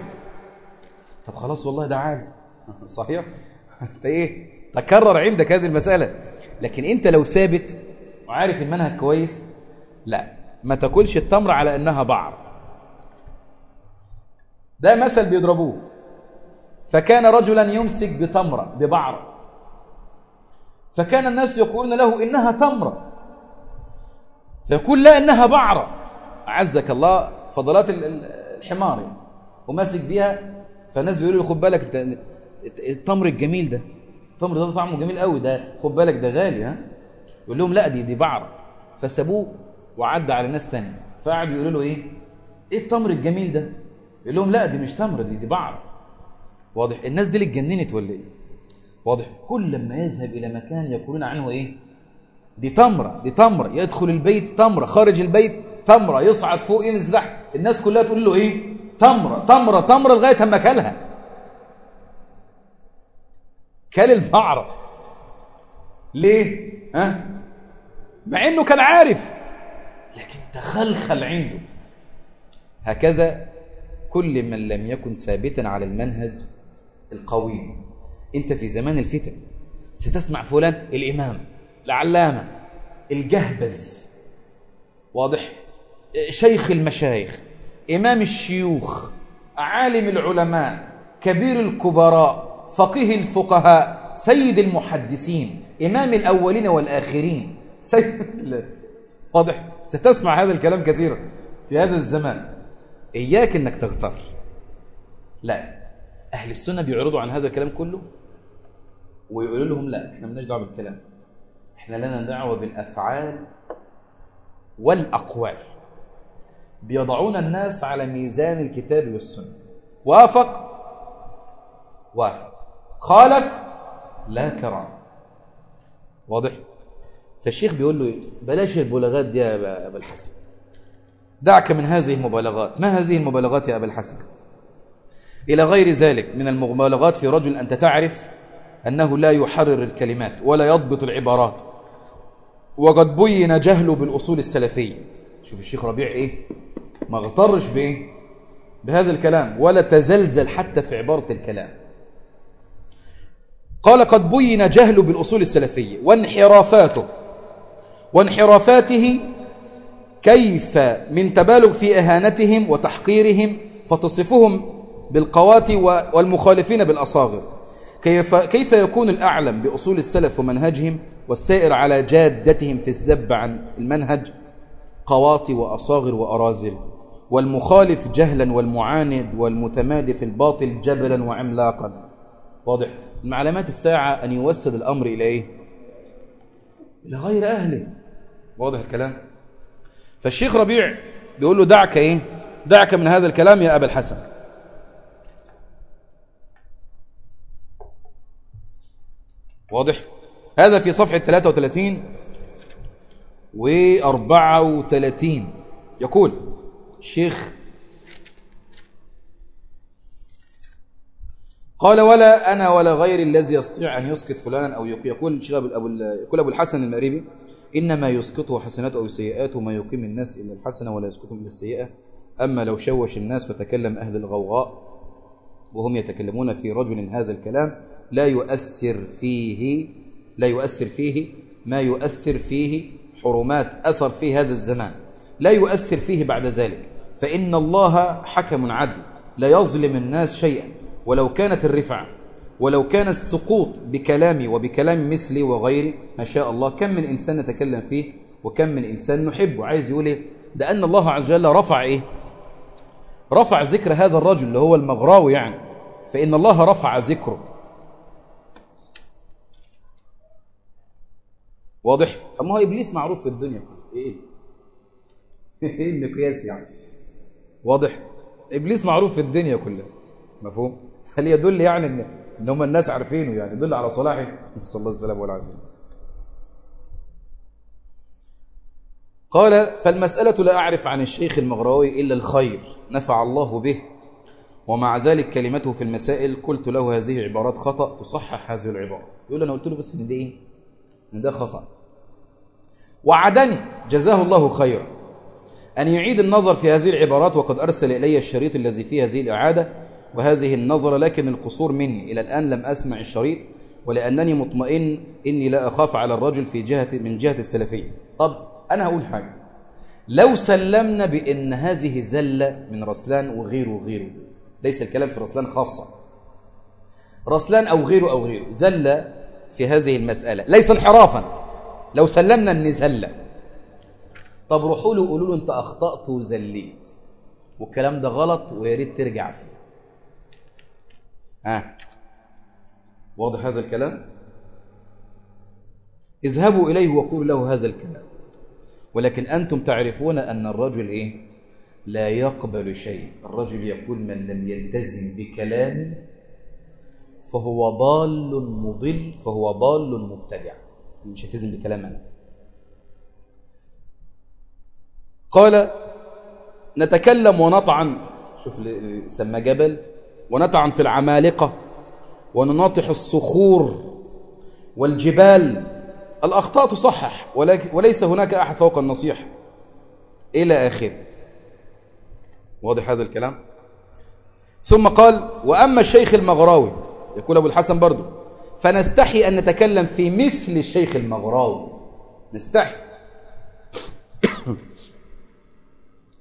طب خلاص والله ده عالم. صحيح؟ انت إيه؟ تكرر عندك هذه المسألة. لكن أنت لو ثابت وعارف المنهج كويس لا ما تاكلش التمر على إنها بعر. ده مثل بيضربوه. فكان رجلا يمسك بتمرة ببعرة. فكان الناس يقولون له إنها تمرة. فيقول لا إنها بعرة. أعزك الله فضلات الحمار يعني. وماسك بيها فالناس بيقولوا له خد بالك التمر الجميل ده. التمر ده طعمه جميل قوي ده خد بالك ده غالي ها؟ يقول لهم لا دي دي بعرة. فسابوه وعدى على ناس تانية. فقعدوا يقولوا له إيه؟ إيه التمر الجميل ده؟ يقول لهم لا دي مش تمر دي دي بعر واضح. الناس دي اللي اتجننت ولا إيه؟ واضح. كل لما يذهب إلى مكان يقولون عنه إيه؟ دي تمرة دي تمرة يدخل البيت تمرة خارج البيت تمرة يصعد فوق ينزل تحت. الناس كلها تقول له إيه؟ تمرة تمرة تمرة لغاية أما كلها. كل البعرة ليه؟ ها؟ مع إنه كان عارف. لكن تخلخل عنده. هكذا كل من لم يكن ثابتا على المنهج القويم أنت في زمان الفتن. ستسمع فلان الإمام. العلامه الجهبذ واضح؟ شيخ المشايخ إمام الشيوخ عالم العلماء كبير الكبراء فقيه الفقهاء سيد المحدثين إمام الأولين والآخرين. سيد واضح؟ ستسمع هذا الكلام كثيرا في هذا الزمان. إياك أنك تغتر. لا. أهل السنة بيعرضوا عن هذا الكلام كله؟ ويقولوا لهم لا. إحنا مالناش دعوة بالكلام. إحنا لنا دعوة بالأفعال والأقوال. بيضعون الناس على ميزان الكتاب والسنة. وافق؟ وافق. خالف؟ لا كرام. واضح؟ فالشيخ بيقول له إيه؟ بلاش البلاغات دي يا أبا الحسن. دعك من هذه المبالغات. ما هذه المبالغات يا أبا الحسن؟ إلى غير ذلك من المبالغات في رجل أنت تعرف أنه لا يحرر الكلمات ولا يضبط العبارات. وقد بين جهله بالأصول السلفية. شوف الشيخ ربيع إيه؟ ما اغترش بإيه؟ بهذا الكلام ولا تزلزل حتى في عبارة الكلام. قال قد بين جهله بالأصول السلفية وانحرافاته وانحرافاته كيف من تبالغ في إهانتهم وتحقيرهم فتصفهم بالقوات والمخالفين بالأصاغر. كيف, كيف يكون الأعلم بأصول السلف ومنهجهم؟ والسائر على جادتهم في الذب عن المنهج قواطي وأصاغر وأرازل والمخالف جهلا والمعاند والمتمادي في الباطل جبلا وعملاقا. واضح. من علامات الساعة أن يوسد الأمر إلى إيه إلى غير أهله. واضح الكلام. فالشيخ ربيع بيقول له دعك إيه؟ دعك من هذا الكلام يا أبا الحسن. واضح. هذا في صفحة 33 و 34 يقول الشيخ قال ولا أنا ولا غيري الذي يستطيع أن يسقط فلانا أو يقول الشيخ أبو يقول أبو الحسن المأريبي إنما يسقطه حسناته أو سيئاته ما يقيم الناس إلا الحسنة ولا يسقطهم إلا السيئة. أما لو شوش الناس وتكلم أهل الغوغاء وهم يتكلمون في رجل هذا الكلام لا يؤثر فيه لا يؤثر فيه ما يؤثر فيه حرمات أثر في هذا الزمان. لا يؤثر فيه بعد ذلك. فإن الله حكم عدل لا يظلم الناس شيئا. ولو كانت الرفعة ولو كان السقوط بكلامي وبكلام مثلي وغيري ما شاء الله كم من إنسان نتكلم فيه وكم من إنسان نحبه. عايز يقول إيه؟ ده أن الله عز وجل رفع إيه؟ رفع ذكر هذا الرجل اللي هو المغراوي يعني. فإن الله رفع ذكره. واضح؟ أما هو إبليس معروف في الدنيا إيه؟ إيه المقياس يعني؟ واضح. إبليس معروف في الدنيا كلها. مفهوم؟ هل يدل يعني إن, إن هم الناس عارفينه يعني؟ يدل على صلاحه. نسأل الله السلامة والعافية قال فالمسألة لا أعرف عن الشيخ المغراوي إلا الخير. نفع الله به. ومع ذلك كلمته في المسائل قلت له هذه عبارات خطأ تصحح هذه العبارة. يقول أنا قلت له بس إن ده إيه؟ إن ده خطأ. وعدني جزاه الله خيرا. أن يعيد النظر في هذه العبارات وقد أرسل إلي الشريط الذي فيه هذه الإعادة وهذه النظر لكن القصور مني. إلى الآن لم أسمع الشريط ولأنني مطمئن إني لا أخاف على الرجل في جهة من جهة السلفية. طب أنا هقول حاجة. لو سلمنا بأن هذه زلة من رسلان وغيره وغيره ليس الكلام في رسلان خاصة. رسلان أو غيره أو غيره زلة في هذه المسألة. ليس انحرافا. لو سلمنا أن زلة طب روحوا له وقولوا له أنت أخطأت وزليت. والكلام ده غلط ويا ريت ترجع فيه. ها؟ واضح هذا الكلام؟ اذهبوا إليه وقولوا له هذا الكلام. ولكن أنتم تعرفون أن الرجل إيه؟ لا يقبل شيء. الرجل يقول من لم يلتزم بكلام فهو ضال مضل فهو ضال مبتدع. مش يلتزم بكلام أنا. قال نتكلم ونطعن. شوف سمى جبل. ونطعن في العمالقة. ونناطح الصخور والجبال. الأخطاء تصحح وليس هناك أحد فوق النصيحة إلى آخره واضح هذا الكلام؟ ثم قال وأما الشيخ المغراوي يقول أبو الحسن برضو فنستحي أن نتكلم في مثل الشيخ المغراوي. نستحي.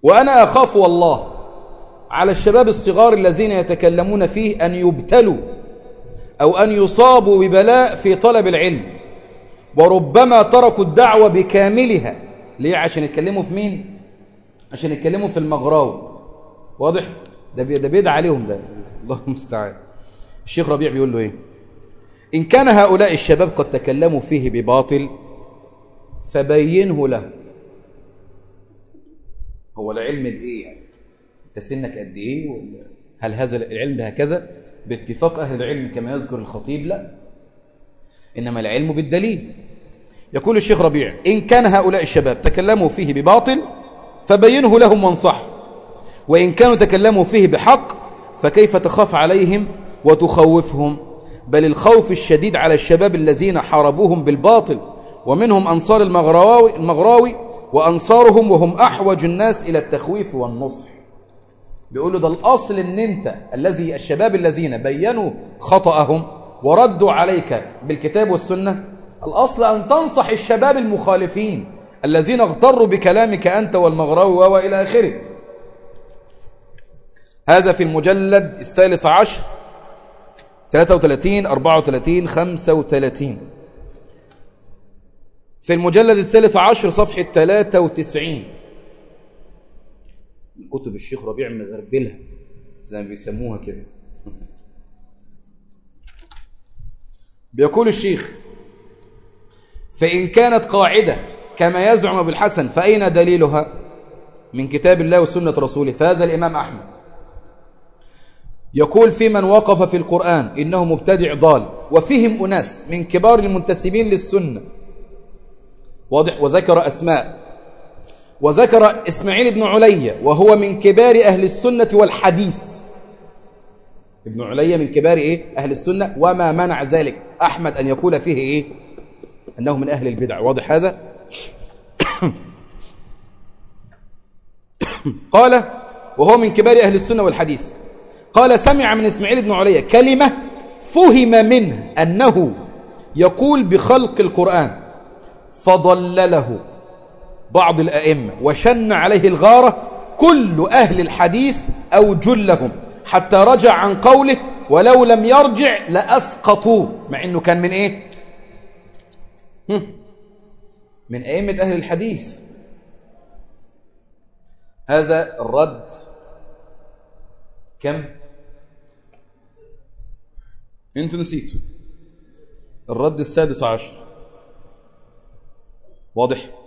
وأنا أخاف والله على الشباب الصغار الذين يتكلمون فيه أن يبتلوا أو أن يصابوا ببلاء في طلب العلم. وربما تركوا الدعوة بكاملها. ليه؟ عشان يتكلموا في مين؟ عشان يتكلموا في المغراوي. واضح؟ ده ده بيدعى عليهم ده. الله المستعان. الشيخ ربيع بيقول له إيه؟ إن كان هؤلاء الشباب قد تكلموا فيه بباطل فبينه له. هو العلم بايه يعني؟ أنت سنك قد إيه؟ ولا هل هذا العلم هكذا؟ باتفاق أهل العلم كما يذكر الخطيب لا. إنما العلم بالدليل. يقول الشيخ ربيع إن كان هؤلاء الشباب تكلموا فيه بباطل فبينه لهم وانصحه وإن كانوا تكلموا فيه بحق فكيف تخاف عليهم وتخوفهم. بل الخوف الشديد على الشباب الذين حاربوهم بالباطل ومنهم أنصار المغراوي, المغراوي وأنصارهم وهم أحوج الناس إلى التخويف والنصح. بيقولوا ده الأصل أن أنت الذي الشباب الذين بينوا خطأهم وردوا عليك بالكتاب والسنة الأصل أن تنصح الشباب المخالفين الذين اغتروا بكلامك أنت والمغراوي وإلى آخره. هذا في المجلد الثالث عشر. 33 34 35 في المجلد الثالث عشر صفحة 93 كتب الشيخ ربيع مغربلها زي ما بيسموها كده. بيقول الشيخ فإن كانت قاعدة كما يزعم بالحسن فأين دليلها؟ من كتاب الله وسنة رسوله فهذا الإمام أحمد. يقول في من وقف في القرآن إنه مبتدع ضال وفيهم أناس من كبار المنتسبين للسنة. واضح؟ وذكر أسماء. وذكر إسماعيل بن علي وهو من كبار أهل السنة والحديث. ابن علي من كبار إيه؟ أهل السنة وما منع ذلك. أحمد أن يقول فيه إيه؟ أنه من أهل البدع. واضح هذا؟ قال وهو من كبار أهل السنة والحديث. قال سمع من إسماعيل بن علي كلمة فهم منه أنه يقول بخلق القرآن فضلله بعض الأئمة وشن عليه الغارة كل أهل الحديث أو جلهم حتى رجع عن قوله ولو لم يرجع لأسقطوه مع أنه كان من إيه؟ من أئمة أهل الحديث. هذا الرد كم؟ أنتوا نسيتوا. الرد السادس عشر. واضح؟